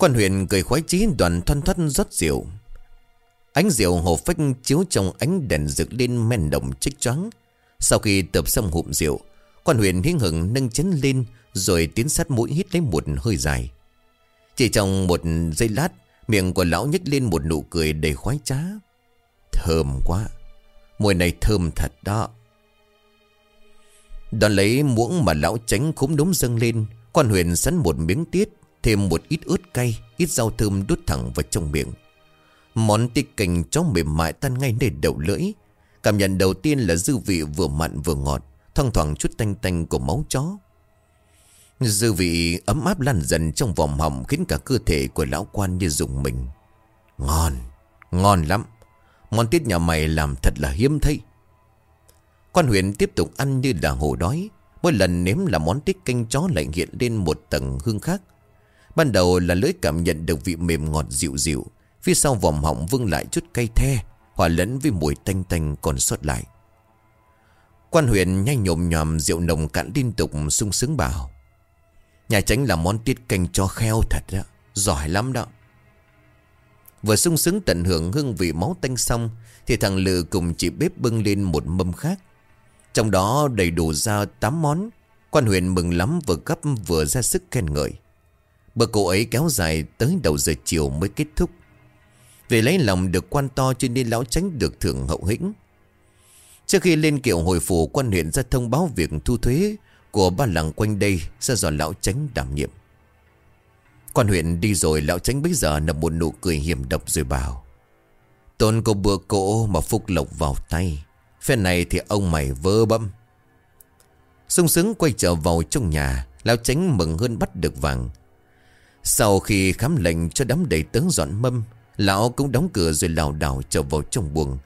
Quan huyện cười khoái chí, đoàn thoăn thoắt rót rượu. Ánh rượu hồ phách chiếu trong ánh đèn rực lên men đồng trích choáng. Sau khi tập xong hụm rượu Quan huyện hiến hừng nâng chén lên, Rồi tiến sát mũi hít lấy một hơi dài. Chỉ trong một giây lát, Miệng của lão nhếch lên một nụ cười đầy khoái trá. Thơm quá, Mùi này thơm thật đó. Đoàn lấy muỗng mà lão tránh khúm đống dâng lên Quan huyền sắn một miếng tiết Thêm một ít ớt cay, Ít rau thơm đút thẳng vào trong miệng. Món tiết canh chó mềm mại tan ngay nơi đầu lưỡi. Cảm nhận đầu tiên là dư vị vừa mặn vừa ngọt, Thoang thoảng chút tanh tanh của máu chó. Dư vị ấm áp lan dần trong vòng họng Khiến cả cơ thể của lão quan như dùng mình. Ngon Ngon lắm. Món tiết nhà mày làm thật là hiếm thấy. Quan huyện tiếp tục ăn như là hổ đói. Mỗi lần nếm là món tiết canh chó lại hiện lên một tầng hương khác. Ban đầu là lưỡi cảm nhận được vị mềm ngọt dịu dịu, Phía sau vòng họng vương lại chút cay the, Hòa lẫn với mùi tanh tanh còn sót lại. Quan huyện nhanh nhộm nhòm rượu nồng cạn liên tục sung sướng bảo, Nhà tránh là món tiết canh cho kheo thật đó Giỏi lắm đó. Vừa sung sướng tận hưởng hương vị máu tanh xong, Thì thằng Lự cùng chị bếp bưng lên một mâm khác. Trong đó đầy đủ ra 8 món. Quan huyện mừng lắm vừa gấp vừa ra sức khen ngợi. Bữa cô ấy kéo dài tới đầu giờ chiều mới kết thúc Vì lấy lòng được quan to cho nên lão tránh được thưởng hậu hĩnh Trước khi lên kiệu hồi phủ quan huyện ra thông báo việc thu thuế của ba làng quanh đây sẽ do lão tránh đảm nhiệm. Quan huyện đi rồi lão tránh bây giờ nằm một nụ cười hiểm độc rồi bảo. Tôn có bữa cỗ mà phúc lộc vào tay. Phen này thì ông mày vơ bâm. sung sướng quay trở vào trong nhà, lão tránh mừng hơn bắt được vàng. Sau khi khám lệnh cho đám đầy tớ dọn mâm, lão cũng đóng cửa rồi lảo đảo trở vào trong buồng.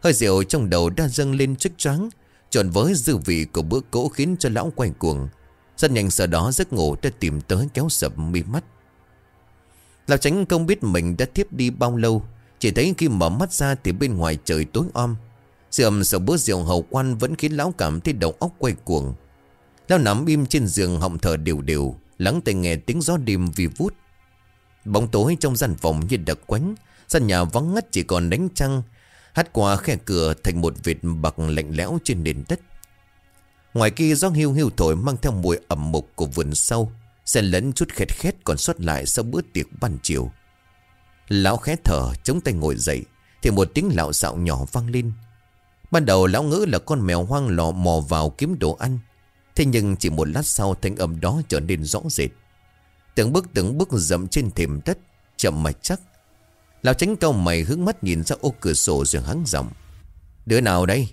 Hơi rượu trong đầu đã dâng lên trích choáng Trộn với dư vị của bữa cỗ khiến cho lão quay cuồng. Rất nhanh sau đó giấc ngủ đã tìm tới kéo sập mi mắt. Lão tránh không biết mình đã thiếp đi bao lâu Chỉ thấy khi mở mắt ra thì bên ngoài trời tối om. Sự ẩm sau bữa rượu hầu quan vẫn khiến lão cảm thấy đầu óc quay cuồng. Lão nằm im trên giường họng thở đều đều. Lắng tai nghe tiếng gió đêm vì vút. Bóng tối trong gian phòng như đặc quánh Gian nhà vắng ngắt chỉ còn đánh trăng Hắt qua khe cửa thành một vệt bạc lạnh lẽo trên nền đất. Ngoài kia gió hiu hiu thổi mang theo mùi ẩm mục của vườn sâu Xen lẫn chút khét khét còn sót lại sau bữa tiệc ban chiều. Lão khẽ thở, chống tay ngồi dậy, Thì một tiếng lạo xạo nhỏ vang lên. Ban đầu lão ngữ là con mèo hoang lò mò vào kiếm đồ ăn Thế nhưng chỉ một lát sau thanh âm đó trở nên rõ rệt. Từng bước từng bước dậm trên thềm đất, Chậm mạch chắc. Lão tránh cao mày hướng mắt nhìn ra ô cửa sổ rồi hắng giọng. Đứa nào đây?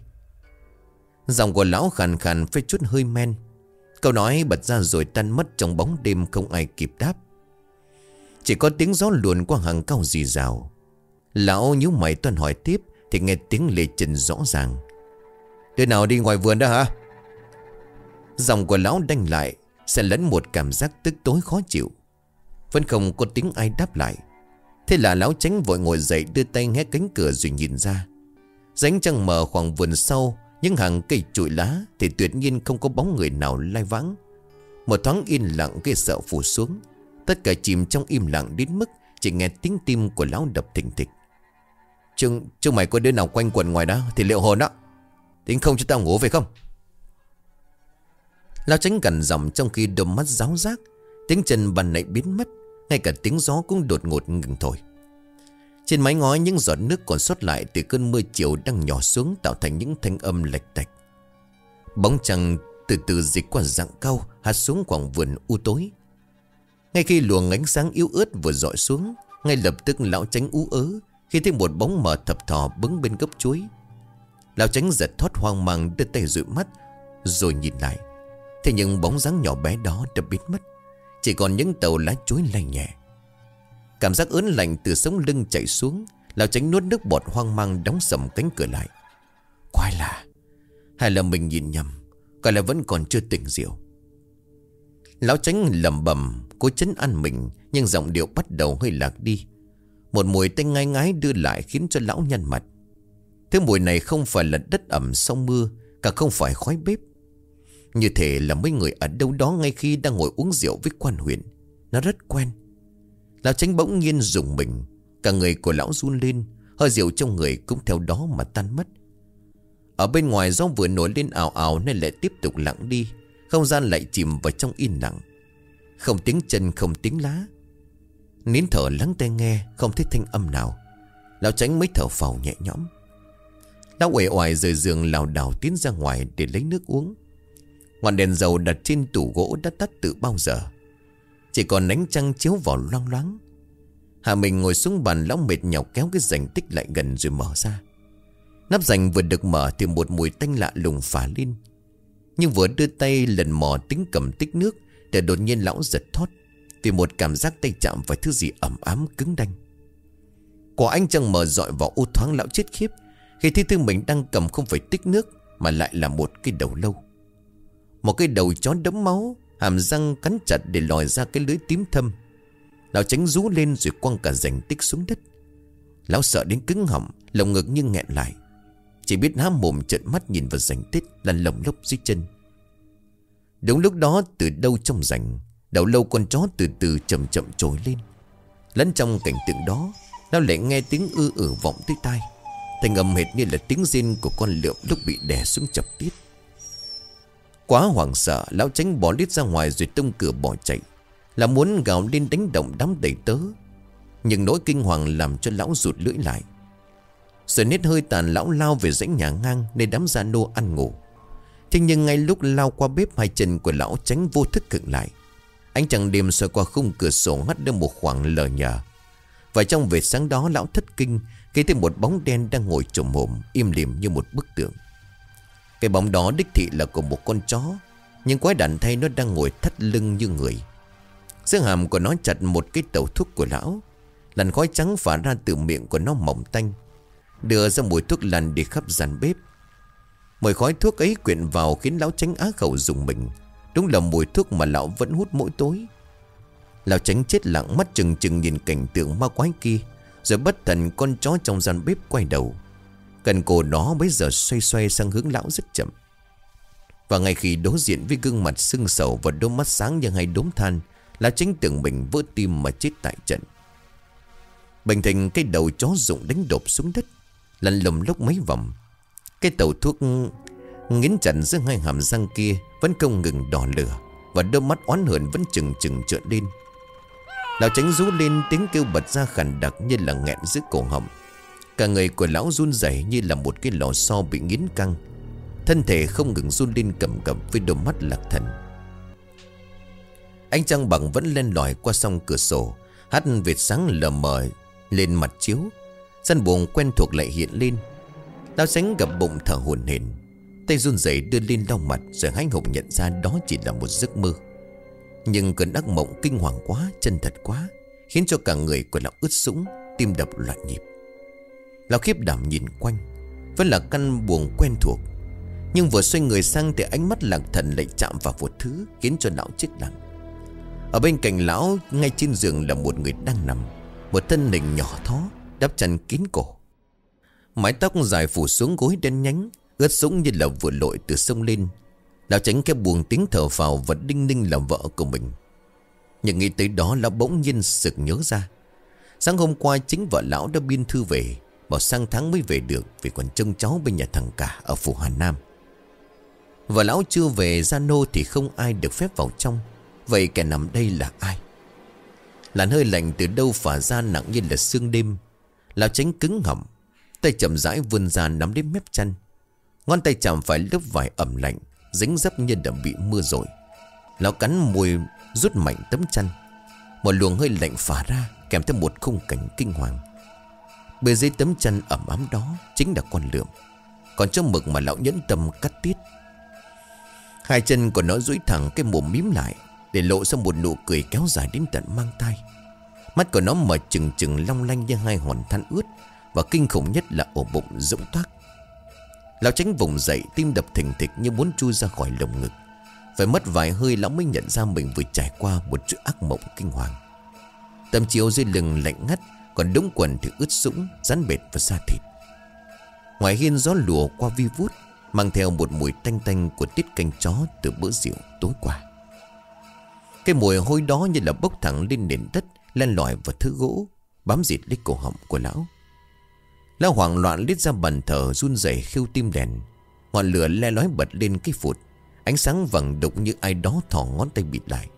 Giọng của lão khàn khàn phê chút hơi men. Câu nói bật ra rồi tan mất trong bóng đêm không ai kịp đáp. Chỉ có tiếng gió luồn qua hàng cao dì rào. Lão nhíu mày toàn hỏi tiếp Thì nghe tiếng lệ trình rõ ràng. Đứa nào đi ngoài vườn đó hả? Giọng của lão đanh lại Sẽ lẫn một cảm giác tức tối khó chịu. Vẫn không có tiếng ai đáp lại. Thế là lão tránh vội ngồi dậy đưa tay hé cánh cửa rồi nhìn ra. Ránh trăng mờ khoảng vườn sau Những hàng cây trụi lá Thì tuyệt nhiên không có bóng người nào lai vắng Một thoáng yên lặng gây sợ phủ xuống Tất cả chìm trong im lặng đến mức Chỉ nghe tiếng tim của lão đập thình thịch. Chừng, chừng mày có đứa nào quanh quần ngoài đó Thì liệu hồn đó Tính không cho tao ngủ phải không? Lão tránh gần dòng trong khi đôi mắt giáo giác Tiếng chân bàn nãy biến mất, ngay cả tiếng gió cũng đột ngột ngừng thổi. Trên mái ngói, những giọt nước còn sót lại Từ cơn mưa chiều đang nhỏ xuống Tạo thành những thanh âm lệch tạch Bóng trăng từ từ dịch qua dạng cao Hạt xuống khoảng vườn u tối. Ngay khi luồng ánh sáng yếu ớt vừa dọi xuống, Ngay lập tức lão tránh ú ớ Khi thấy một bóng mờ thập thò bứng bên gốc chuối. Lão tránh giật thoát hoang mang, đưa tay dụi mắt, Rồi nhìn lại. Thế nhưng bóng dáng nhỏ bé đó đã biến mất. Chỉ còn những tàu lá chuối lay nhẹ. Cảm giác ớn lạnh từ sống lưng chạy xuống Lão tránh nuốt nước bọt hoang mang đóng sầm cánh cửa lại. Quái lạ. Hay là mình nhìn nhầm Coi là vẫn còn chưa tỉnh rượu. Lão tránh lầm bầm Cố chấn ăn mình, Nhưng giọng điệu bắt đầu hơi lạc đi. Một mùi tanh ngai ngái đưa lại Khiến cho lão nhăn mặt. Thứ mùi này không phải là đất ẩm sau mưa Cả không phải khói bếp như thể là mấy người ở đâu đó ngay khi đang ngồi uống rượu với quan huyện. Nó rất quen. Lão tránh bỗng nhiên dùng mình. Cả người của lão run lên. Hơi rượu trong người cũng theo đó mà tan mất. Ở bên ngoài gió vừa nổi lên ảo ảo Nên lại tiếp tục lặng đi. Không gian lại chìm vào trong yên lặng. Không tiếng chân, không tiếng lá. Nín thở lắng tai nghe, Không thấy thanh âm nào. Lão tránh mới thở phào nhẹ nhõm. Lão uể oải rời giường lảo đảo tiến ra ngoài để lấy nước uống. Ngọn đèn dầu đặt trên tủ gỗ đã tắt từ bao giờ? Chỉ còn ánh trăng chiếu vào loang loáng. Hạ mình ngồi xuống bàn lão mệt nhọc kéo cái rành tích lại gần rồi mở ra. Nắp rành vừa được mở thì một mùi tanh lạ lùng phả lên. Nhưng vừa đưa tay lần mò tính cầm tích nước Để đột nhiên lão giật thoát Vì một cảm giác tay chạm vào thứ gì ẩm ám cứng đanh. Quả anh chẳng mở dọi vào ô thoáng lão chết khiếp, Khi thấy thứ mình đang cầm không phải tích nước Mà lại là một cái đầu lâu. Một cái đầu chó đấm máu, Hàm răng cắn chặt để lòi ra cái lưới tím thâm. Lão tránh rú lên rồi quăng cả rành tích xuống đất. Lão sợ đến cứng họng, Lồng ngực như nghẹn lại. Chỉ biết há mồm trợn mắt nhìn vào rành tích lăn lồng lốc dưới chân. Đúng lúc đó, từ đâu trong rành, Đầu lâu con chó từ từ chậm chậm trồi lên. Lẫn trong cảnh tượng đó, Lão lại nghe tiếng ư ử vọng tới tai. Thành âm hệt như là tiếng rên của con lượm lúc bị đè xuống chập tiết. Quá hoảng sợ, Lão tránh bỏ lít ra ngoài rồi tung cửa bỏ chạy. Là muốn gào lên đánh động đám đầy tớ. Nhưng nỗi kinh hoàng làm cho lão rụt lưỡi lại. Rồi nét hơi tàn lão lao về dãy nhà ngang Nơi đám gia nô ăn ngủ. Thế nhưng ngay lúc lao qua bếp, Hai chân của lão tránh vô thức khựng lại. Anh chàng đêm soi qua khung cửa sổ hắt được một khoảng lờ nhờ. Và trong vệt sáng đó, lão thất kinh Khi thấy một bóng đen đang ngồi trồm hổm, Im lìm như một bức tượng. Cái bóng đó đích thị là của một con chó, Nhưng quái đản thay nó đang ngồi thắt lưng như người. Giữa hàm của nó chặt một cái tàu thuốc của lão, Làn khói trắng phả ra từ miệng của nó mỏng tanh, Đưa ra mùi thuốc lằn đi khắp dàn bếp. Mùi khói thuốc ấy quyện vào khiến lão tránh á khẩu dùng mình, Đúng là mùi thuốc mà lão vẫn hút mỗi tối. Lão tránh chết lặng mắt chừng chừng nhìn cảnh tượng ma quái kia, Rồi bất thần con chó trong gian bếp quay đầu. Cần cổ nó bây giờ xoay xoay sang hướng lão rất chậm. Và ngay khi đối diện với gương mặt sưng sầu Và đôi mắt sáng như hai đốm than Lão tránh tưởng mình vỡ tim mà chết tại trận. Bình thành cái đầu chó rụng đánh đột xuống đất, Lăn lùm lốc mấy vòng. Cái tàu thuốc nghiến chặt giữa hai hàm răng kia Vẫn không ngừng đỏ lửa Và đôi mắt oán hờn vẫn chừng chừng trợn lên. Lão tránh rú lên tiếng kêu bật ra khàn đặc như là nghẹn giữa cổ họng. Cả người của lão run rẩy như là một cái lò xo bị nghiến căng. Thân thể không ngừng run lên cầm cập với đôi mắt lạc thần. Anh Trăng Bằng vẫn lên lòi qua sông cửa sổ, Hát vệt sáng lờ mờ lên mặt chiếu. Sân buồn quen thuộc lại hiện lên. Lão sánh gặp bụng thở hồn hển. Tay run rẩy đưa lên lau mặt Rồi hãnh hùng nhận ra đó chỉ là một giấc mơ. Nhưng cơn ác mộng kinh hoàng quá, Chân thật quá, Khiến cho cả người của lão ướt sũng, Tim đập loạn nhịp. Lão khiếp đảm nhìn quanh, Vẫn là căn buồng quen thuộc. Nhưng vừa xoay người sang Thì ánh mắt lạc thần lại chạm vào một thứ Khiến cho lão chết lặng. Ở bên cạnh lão, Ngay trên giường là một người đang nằm, Một thân hình nhỏ thó, Đắp chăn kín cổ. Mái tóc dài phủ xuống gối đen nhánh, Ướt sũng như là vừa lội từ sông lên. Lão tránh cái buồn tiếng thở vào Và đinh ninh là vợ của mình. Nhưng nghĩ tới đó, lão bỗng nhiên sực nhớ ra. Sáng hôm qua chính vợ lão đã biên thư về. Bảo sang tháng mới về được Vì còn trông cháu bên nhà thằng cả Ở phủ Hà Nam. Và lão chưa về, gia nô Thì không ai được phép vào trong. Vậy kẻ nằm đây là ai? Làn hơi lạnh từ đâu phả ra nặng như là sương đêm. Lão tránh cứng họng Tay chậm rãi vươn ra nắm đến mép chân Ngón tay chạm phải lớp vải ẩm lạnh, Dính dấp như đã bị mưa rồi Lão cắn môi, rút mạnh tấm chăn. Một luồng hơi lạnh phả ra, Kèm theo một khung cảnh kinh hoàng bên dưới tấm chăn ẩm ấm đó Chính là con lượm. Còn trong mực mà lão nhẫn tâm cắt tiết. Hai chân của nó duỗi thẳng Cái mồm mím lại, Để lộ ra một nụ cười kéo dài đến tận mang tay Mắt của nó mở chừng chừng long lanh như hai hòn than ướt, Và kinh khủng nhất là ổ bụng rỗng thoát. Lão tránh vùng dậy, tim đập thình thịch như muốn chui ra khỏi lồng ngực. Phải mất vài hơi lão mới nhận ra mình vừa trải qua một chuyện ác mộng kinh hoàng. Tầm chiều dưới lưng lạnh ngắt còn đống quần thì ướt sũng, rắn bệt và da thịt. Ngoài hiên gió lùa qua vi vút Mang theo một mùi tanh tanh của tiết canh chó từ bữa rượu tối qua. Cái mùi hôi đó như là bốc thẳng lên nền đất Len lỏi vào thứ gỗ Bám dịt lấy cổ họng của lão. Lão hoảng loạn lít ra bàn thờ run rẩy khiêu tim đèn. Ngọn lửa le lói bật lên cái phụt Ánh sáng vàng đục như ai đó thỏ ngón tay bịt lại.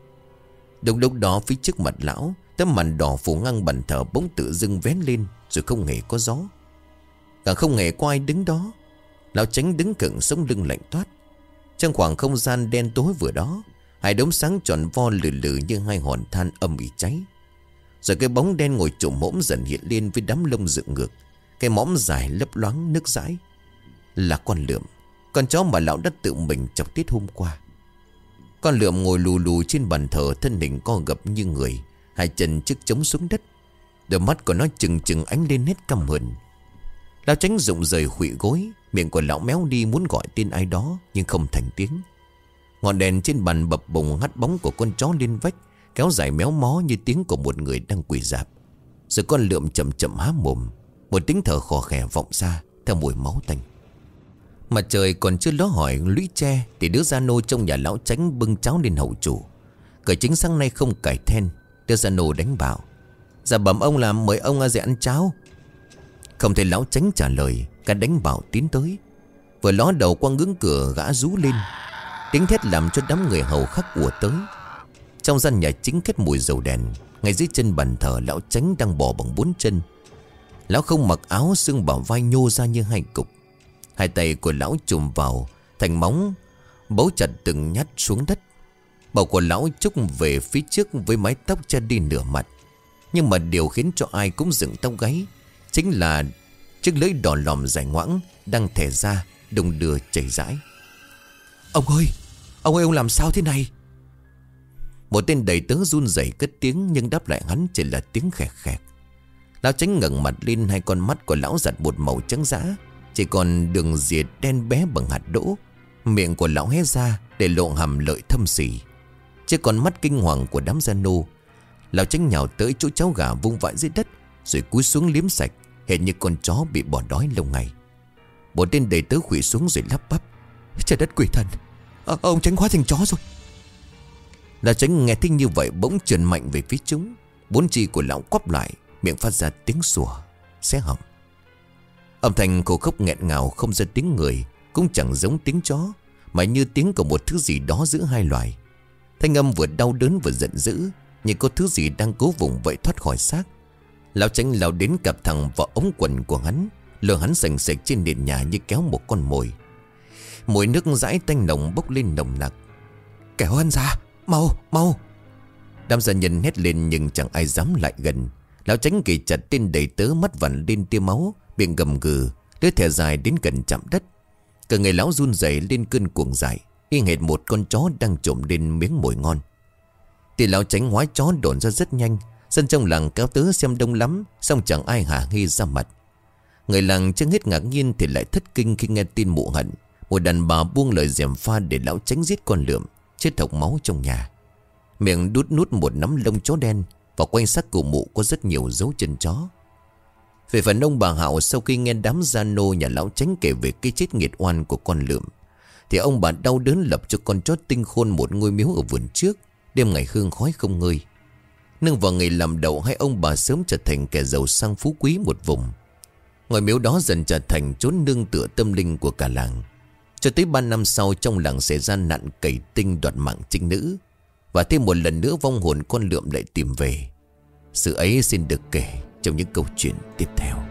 Đúng lúc đó phía trước mặt lão Tấm màn đỏ phủ ngang bàn thờ bỗng tự dưng vén lên, Rồi không hề có gió. Càng không hề có ai đứng đó. Lão tránh đứng cận sống lưng lạnh toát. Trong khoảng không gian đen tối vừa đó, Hai đống sáng tròn vo lử lử như hai hòn than âm ỉ cháy. Rồi cái bóng đen ngồi trộm mõm dần hiện lên với đám lông dựng ngược, Cái mõm dài lấp loáng nước dãi. Là con lượm, Con chó mà lão đất tự mình chọc tiết hôm qua. Con lượm ngồi lù lù trên bàn thờ Thân hình co gập như người. Hai chân trước chống xuống đất. Đôi mắt của nó chừng chừng ánh lên hết căm hờn Lão tránh rụng rời khủy gối, Miệng của lão méo đi muốn gọi tên ai đó, Nhưng không thành tiếng. Ngọn đèn trên bàn bập bùng hắt bóng của con chó lên vách, Kéo dài méo mó như tiếng của một người đang quỳ dạp. Rồi con lượm chậm chậm há mồm, Một tiếng thở khò khè vọng ra Theo mùi máu tanh. Mặt trời còn chưa ló hỏi lũy tre Thì đứa gia nô trong nhà lão tránh bưng cháo lên hậu chủ. Cởi chính sáng nay không cải then Đứa ra nổ đánh bảo Dạ bẩm ông làm mời ông dậy ăn cháo. Không thể lão tránh trả lời, Cả đánh bảo tiến tới. Vừa ló đầu qua ngưỡng cửa gã rú lên. Tiếng thét làm cho đám người hầu khắc ùa tới. Trong gian nhà chính khét mùi dầu đèn, Ngay dưới chân bàn thờ lão tránh đang bò bằng bốn chân. Lão không mặc áo xương bảo vai nhô ra như hai cục. Hai tay của lão chùm vào, Thành móng, Bấu chặt từng nhát xuống đất. Bảo của lão trúc về phía trước Với mái tóc che đi nửa mặt. Nhưng mà điều khiến cho ai cũng dựng tóc gáy Chính là Chiếc lưỡi đỏ lòm dài ngoãng Đang thẻ ra Đồng đưa chảy rãi. Ông ơi Ông ơi, ông làm sao thế này? Một tên đầy tớ run rẩy cất tiếng Nhưng đáp lại hắn chỉ là tiếng khẹt khẹt Lão tránh ngẩng mặt lên, Hai con mắt của lão giặt một màu trắng dã, Chỉ còn đường diệt đen bé bằng hạt đỗ. Miệng của lão hé ra Để lộ hàm lợi thâm xỉ Chứ còn mắt kinh hoàng của đám gia nô. Lão tránh nhào tới chỗ cháu gà vung vãi dưới đất Rồi cúi xuống liếm sạch Hệt như con chó bị bỏ đói lâu ngày. Bộ tên đầy tớ khủy xuống rồi lắp bắp. Trời đất quỷ thần à, Ông tránh hóa thành chó rồi. Lão tránh như vậy bỗng trườn mạnh về phía chúng. Bốn chi của lão quắp lại Miệng phát ra tiếng sủa Xé hỏng Âm thanh khổ khốc nghẹn ngào không ra tiếng người Cũng chẳng giống tiếng chó Mà như tiếng của một thứ gì đó giữa hai loài. Thanh âm vừa đau đớn vừa giận dữ Như có thứ gì đang cố vùng vậy thoát khỏi xác. Lão tránh lao đến cặp thằng vào ống quần của hắn, Lừa hắn sành sạch trên nền nhà như kéo một con mồi. Mùi nước dãi tanh nồng bốc lên nồng nặc. Kéo hắn ra Mau mau. Đám gia nhân hét lên nhưng chẳng ai dám lại gần. Lão tránh kỳ chặt tên đầy tớ mắt vằn lên tia máu, Miệng gầm gừ Đứa thẻ dài đến gần chạm đất. Cả người lão run rẩy lên cơn cuồng dại. Y hệt một con chó đang trộm lên miếng mồi ngon. Thì lão tránh hóa chó đồn ra rất nhanh, Dân trong làng kéo tứ xem đông lắm, Xong chẳng ai hả nghi ra mặt. Người làng chưa hết ngạc nhiên Thì lại thất kinh khi nghe tin mụ hận, Một đàn bà buông lời dèm pha Để lão tránh giết con lượm, Chết thọc máu trong nhà. Miệng đút nút một nắm lông chó đen, Và quanh xác của mụ có rất nhiều dấu chân chó. Về phần ông bà Hạo, Sau khi nghe đám gia nô nhà lão tránh kể về cái chết nghiệt oan của con lượm thì ông bà đau đớn lập cho con chó tinh khôn một ngôi miếu ở vườn trước. Đêm ngày hương khói không ngơi. Nương vào ngày làm đầu hai ông bà sớm trở thành kẻ giàu sang phú quý một vùng. Ngôi miếu đó dần trở thành chốn nương tựa tâm linh của cả làng. Cho tới ba năm sau, trong làng xảy ra nạn cầy tinh đoạt mạng trinh nữ. Và thêm một lần nữa vong hồn con lượm lại tìm về. Sự ấy xin được kể trong những câu chuyện tiếp theo.